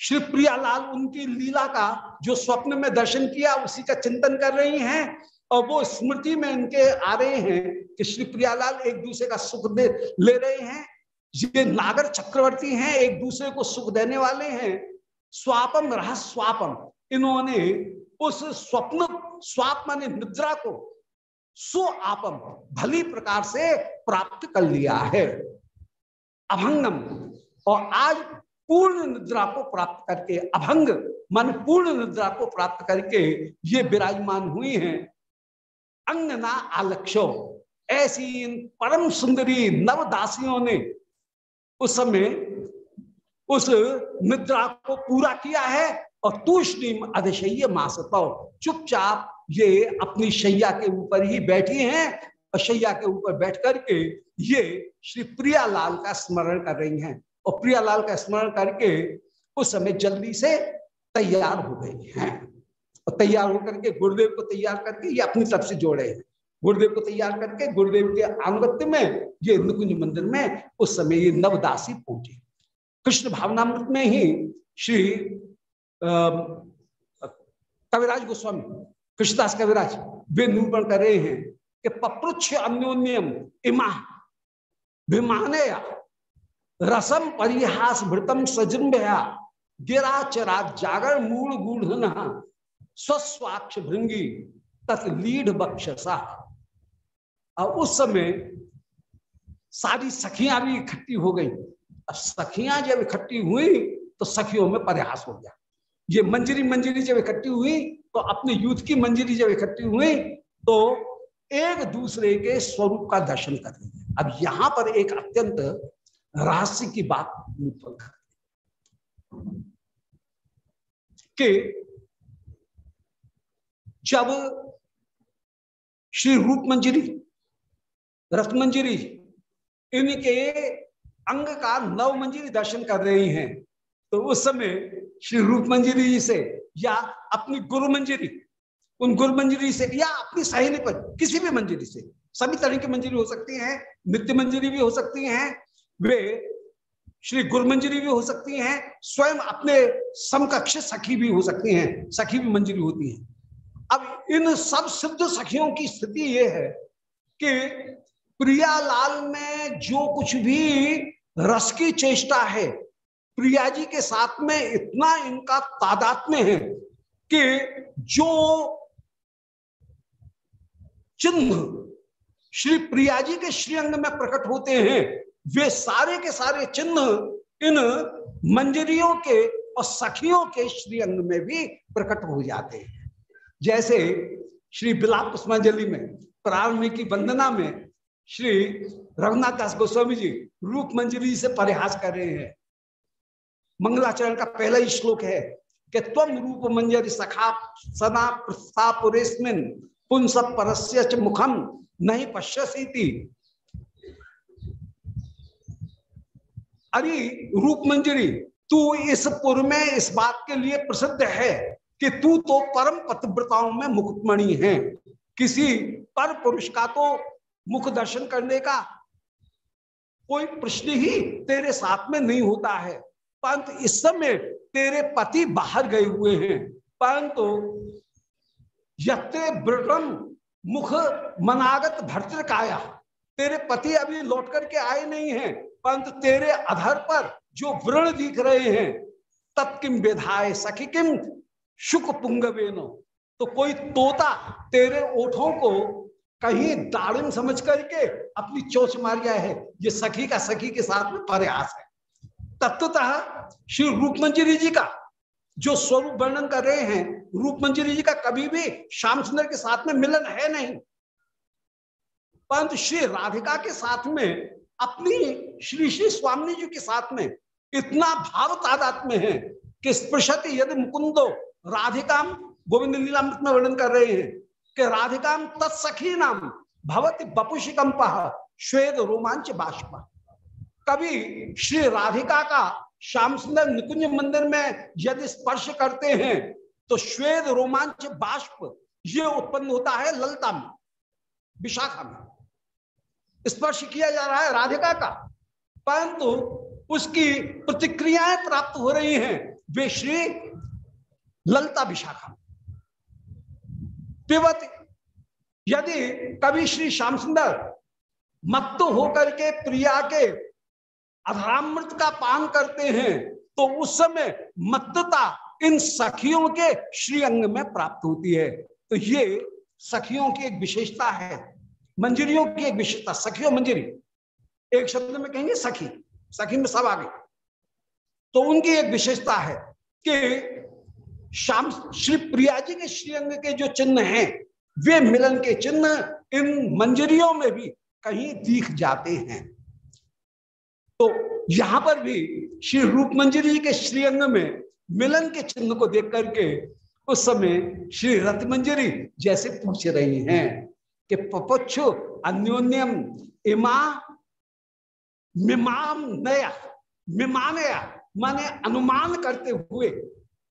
श्री प्रियालाल उनकी लीला का जो स्वप्न में दर्शन किया, उसी का चिंतन कर रही हैं और वो स्मृति में इनके आ रहे हैं कि श्री प्रियालाल एक दूसरे का सुख दे, ले रहे हैं। ये नागर चक्रवर्ती हैं, एक दूसरे को सुख देने वाले हैं। स्वापम रह स्वापम। इन्होंने उस स्वप्न, स्वाप माने निद्रा को सो आपम भली प्रकार से प्राप्त कर लिया है। अभंगम। और आज पूर्ण निद्रा को प्राप्त करके, अभंग, मन पूर्ण निद्रा को प्राप्त करके ये विराजमान हुई हैं। अंगना आलक्षो ऐसी इन परम सुंदरी नवदासियों ने उस समय उस निद्रा को पूरा किया है और तूष्णीम अधिशय मासतो। चुपचाप ये अपनी शैया के ऊपर ही बैठी हैं और शैया के ऊपर बैठ करके ये श्री प्रियालाल का स्मरण कर रही हैं। और प्रियालाल का स्मरण करके उस समय जल्दी से तैयार हो गई हैं। और तैयार होकर के गुरुदेव को तैयार करके ये अपनी तरफ़ से जोड़े हैं। गुरुदेव को तैयार करके गुरुदेव के अनुगत्य में, ये निकुंज मंदिर में उस समय ये नवदासी पहुँचे कृष्ण भावनामृत में ही श्री कविराज गोस्वामी, कृष्णदास कविराज, वे निरूपण कर रहे हैं कि पपृक्ष अन्योन्यम इमा विमाने रसम परिहास भृतम सजृंभया गिरा चरा जागर मूल गूढ़ स्वस्वाक्ष भृंगी तत् लीढ़ बक्षसा। और उस समय सारी सखियाँ भी इकट्ठी हो गई। अब सखियाँ जब इकट्ठी हुई तो सखियों में प्रयास हो गया। ये मंजरी मंजरी जब इकट्ठी हुई तो अपने यूथ की मंजरी जब इकट्ठी हुई तो एक दूसरे के स्वरूप का दर्शन कर रही अब यहाँ पर एक अत्यंत रहस्य की बात कि जब श्री रूप मंजरी रथ मंजरी इनके अंग का नव मंजिरी दर्शन कर रही हैं तो उस समय श्री रूप मंजिरी जी से या अपनी गुरु मंजिरी उन गुरु मंजिरी से या अपनी सहेली पर किसी भी मंजिरी से, सभी तरह की मंजिरी हो सकती है, नित्य मंजिरी भी हो सकती हैं वे श्री गुरु मंजिरी भी हो सकती हैं, स्वयं अपने समकक्ष सखी भी हो सकती हैं, सखी भी मंजरी होती है। अब इन सब सिद्ध सखियों की स्थिति यह है कि प्रियालाल में जो कुछ भी रस की चेष्टा है, प्रिया जी के साथ में इतना इनका तादात्म्य है कि जो चिन्ह श्री प्रिया जी के श्रीअंग में प्रकट होते हैं वे सारे के सारे चिन्ह इन मंजरियों के और सखियों के श्री अंग में भी प्रकट हो जाते हैं। जैसे श्री बिलाप पुष्पांजलि में प्रारंभ की वंदना में श्री रघुनाथ दास गोस्वामी जी रूप मंजरी से परिहास कर रहे हैं। मंगलाचरण का पहला ही श्लोक है कि तम रूप मंजरी सखा सदा प्रस्थापुरेस्मिन पुंस परस्य मुखम नहीं पश्यसी अरे, रूप मंजरी, तू इस पुर में, इस बात के लिए प्रसिद्ध है कि तू तो परम पतिव्रताओं में मुकुटमणि है। किसी पर पुरुष का तो मुख दर्शन करने का कोई प्रश्न ही तेरे साथ में नहीं होता है। परंतु इस समय तेरे पति बाहर गए हुए हैं। परंतु ब्रटम मुख मनागत भर्तृ काया तेरे पति अभी लौट करके आए नहीं हैं। परंतु तेरे अधर पर जो व्रण दिख रहे हैं तत्किम विधाय सखी किम? शुक पुंगवेनो तो कोई तोता तेरे ओठों को कहीं दाड़िम समझ करके अपनी चोच मार गया है, ये सखी का सखी के साथ में प्रयास है। तत्वतः श्री रूप मंजरी जी का जो स्वरूप वर्णन कर रहे हैं, रूपमंजरी जी का कभी भी श्याम सुंदर के साथ में मिलन है नहीं। परंतु श्री राधिका के साथ में अपनी श्री श्री स्वामी जी के साथ में इतना भाव तादात में है कि स्पृशत यदि मुकुंदो राधिका, गोविंद लीलामृत में वर्णन कर रहे हैं कि राधिका तत्सखी नाम भवती बपुशिकंप श्वेत रोमांच बाष्प। कभी श्री राधिका का श्याम सुंदर निकुंज मंदिर में यदि स्पर्श करते हैं तो श्वेत रोमांच बाष्प ये उत्पन्न होता है ललता में, विशाखा में। स्पर्श किया जा रहा है राधिका का। परंतु उसकी प्रतिक्रियाएँ प्राप्त हो रही हैं वे श्री ललता विशाखा। पिवत यदि कभी श्री श्याम सुंदर मत्त होकर के प्रिया के अधरामृत का पान करते हैं तो उस समय मत्तता इन सखियों के श्रीअंग में प्राप्त होती है। तो ये सखियों की एक विशेषता है। मंजरियों की एक विशेषता, सखी और मंजरी एक शब्द में कहेंगे सखी सखी में सब आ गई। तो उनकी एक विशेषता है कि श्याम, श्री प्रिया जी के श्रीअंग के जो चिन्ह हैं, वे मिलन के चिन्ह इन मंजरियों में भी कहीं दिख जाते हैं। तो यहाँ पर भी श्री रूप मंजरी के श्रीअंग में मिलन के चिन्ह को देख करके उस समय श्री रथ मंजरी जैसे पूछ रही हैं। कि पपच्छु अन्योन्यम इमा मिमाम नया, मिमानया, माने अनुमान करते हुए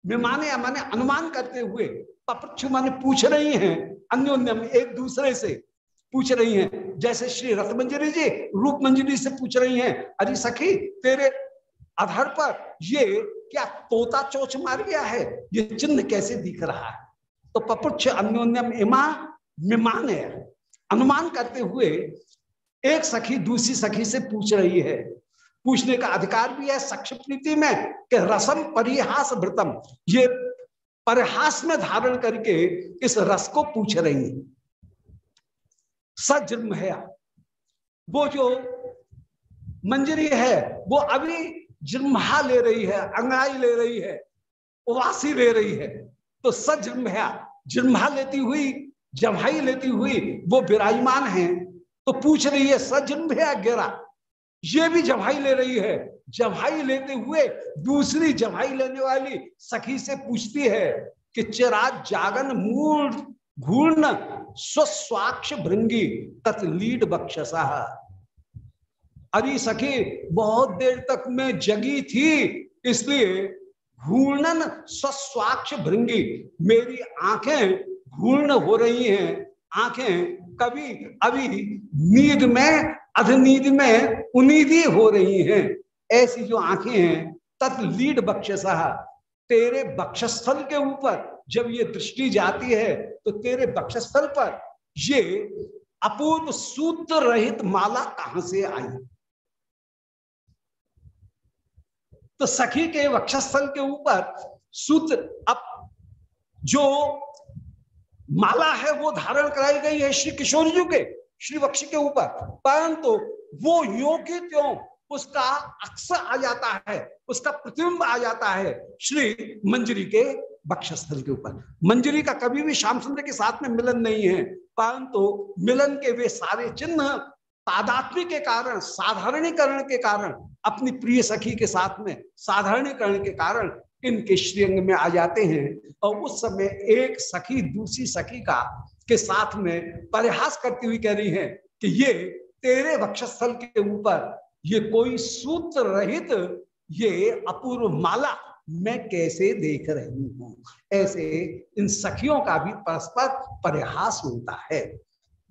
मिमाने माने अनुमान करते हुए, पपच्छु माने पूछ रही हैं अन्योन्यम एक दूसरे से पूछ रही हैं, जैसे श्री रथ मंजरी जी रूप मंजरी से पूछ रही हैं, अरे सखी, तेरे आधार पर ये क्या तोता चोच मार गया है, ये चिन्ह कैसे दिख रहा है? तो पपुच्छ अन्योन्यम इमा मिमान है। अनुमान करते हुए एक सखी दूसरी सखी से पूछ रही है। पूछने का अधिकार भी है सक्ष प्रीति में कि रसम परिहास व्रतम। ये परिहास में धारण करके इस रस को पूछ रही है। सजन्म है वो जो मंजरी है, वो अभी जिम्हा ले रही है अंगाई ले रही है, उवासी ले रही है। तो सजन्म है जिम्हा लेती हुई जम्हाई लेती हुई वो विराजमान है तो पूछ रही है सजन्म है गेरा, ये भी जवाई ले रही है। जवाई लेते हुए दूसरी जवाई लेने वाली सखी से पूछती है कि चिराज जागन मूल घूर्ण स्वस्वाक्ष भृंगी तत्लीड बक्षसा। अरे सखी, बहुत देर तक मैं जगी थी, इसलिए घूर्णन स्वस्वाक्ष भृंगी, मेरी आँखें घूर्ण हो रही हैं, आँखें कभी, अभी नींद में अधनीद में उनीदी हो रही हैं। ऐसी जो आँखें हैं, तत् लीड बक्षसा, तेरे बक्षस्थल के ऊपर जब ये दृष्टि जाती है तो तेरे बक्षस्थल पर ये अपूर्व सूत्र रहित माला कहाँ से आई? तो सखी के वक्षस्थल के ऊपर सूत्र, अब जो माला है वो धारण कराई गई है श्री किशोर जी के, श्री वक्ष के ऊपर। परंतु वो यो के त्यों, उसका अक्सर आ जाता है, उसका प्रतिबिंब आ जाता है श्री मंजरी के बक्षस्थल के ऊपर। मंजरी का कभी भी श्याम सुंदर के साथ में मिलन नहीं है, परंतु मिलन के वे सारे चिन्ह तादात्म्य के कारण, साधारणीकरण के कारण, अपनी प्रिय सखी के साथ में, साधारणीकरण के कारण इनके श्रीअंग में आ जाते हैं और उस समय एक सखी, दूसरी सखी का, के साथ में परिहास करती हुई कह रही है कि ये तेरे वक्षस्थल के ऊपर ये कोई सूत्र रहित, ये अपूर्व माला मैं कैसे देख रही हूँ? ऐसे इन सखियों का भी परस्पर परिहास होता है।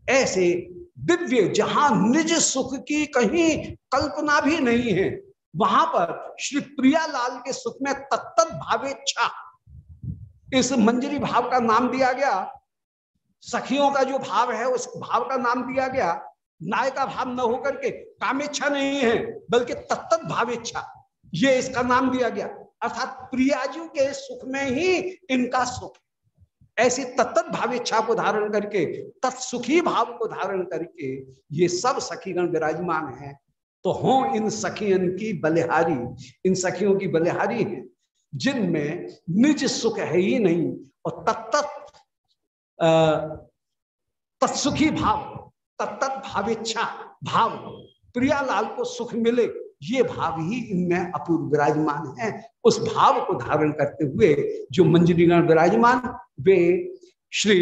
ऐसे दिव्य जहाँ निज सुख की कहीं कल्पना भी नहीं है वहाँ पर श्री प्रियालाल के सुख में तत्त भावेच्छा इस मंजरी भाव का नाम दिया गया। सखियों का जो भाव है, उस भाव का नाम दिया गया। नाय का भाव न होकर के कामेच्छा नहीं है, बल्कि तत्त भावेच्छा ये इसका नाम दिया गया। अर्थात प्रियाजू के सुख में ही इनका सुख। ऐसी तत्त भावेच्छा को धारण करके, तत्सुखी भाव को धारण करके ये सब सखीगण विराजमान है। तो हो इन सखियन की बलिहारी, इन सखियों की बलिहारी है, जिनमें निज सुख है ही नहीं, और तत्त तत्सुखी भाव तत्त भावेच्छा भाव, प्रियालाल को सुख मिले, ये भाव ही इनमें अपूर्व विराजमान है। उस भाव को धारण करते हुए जो मंजरीगण विराजमान, वे श्री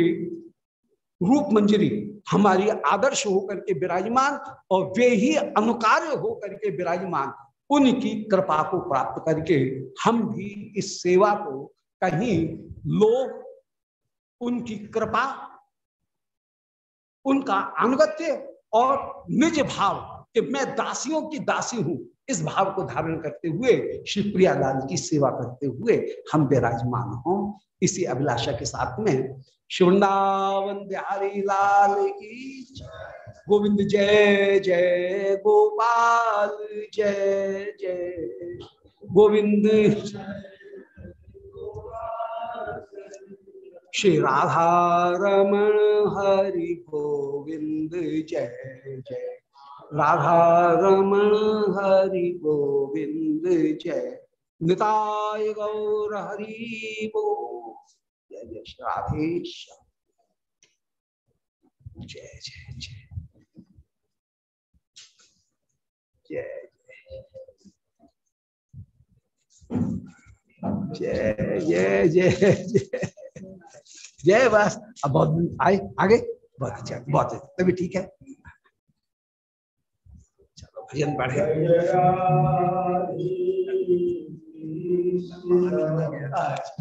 रूप मंजरी, हमारी आदर्श होकर के विराजमान और वे ही अनुकार्य होकर के विराजमान, उनकी कृपा को प्राप्त करके हम भी इस सेवा को कहीं लोग, उनकी कृपा, उनका अनुगत्य और निज भाव कि मैं दासियों की दासी हूँ। इस भाव को धारण करते हुए श्री प्रियालाल की सेवा करते हुए हम विराजमान हों। इसी अभिलाषा के साथ में शिवृंदावन बिहारी लाल की गोविंद जय जय गोपाल, जय जय गोविंद। श्री राधा रमण हरि गोविंद जय जय। राधा रमण हरि गोविंद जय निताय गौर हरि बो जय जय राधेश जय। जय जय। जय जय जय जय। जय जय बस। अब बहुत आए, आगे? बहुत अच्छा बहुत अच्छा। तभी ठीक है। भजन बढ़े आज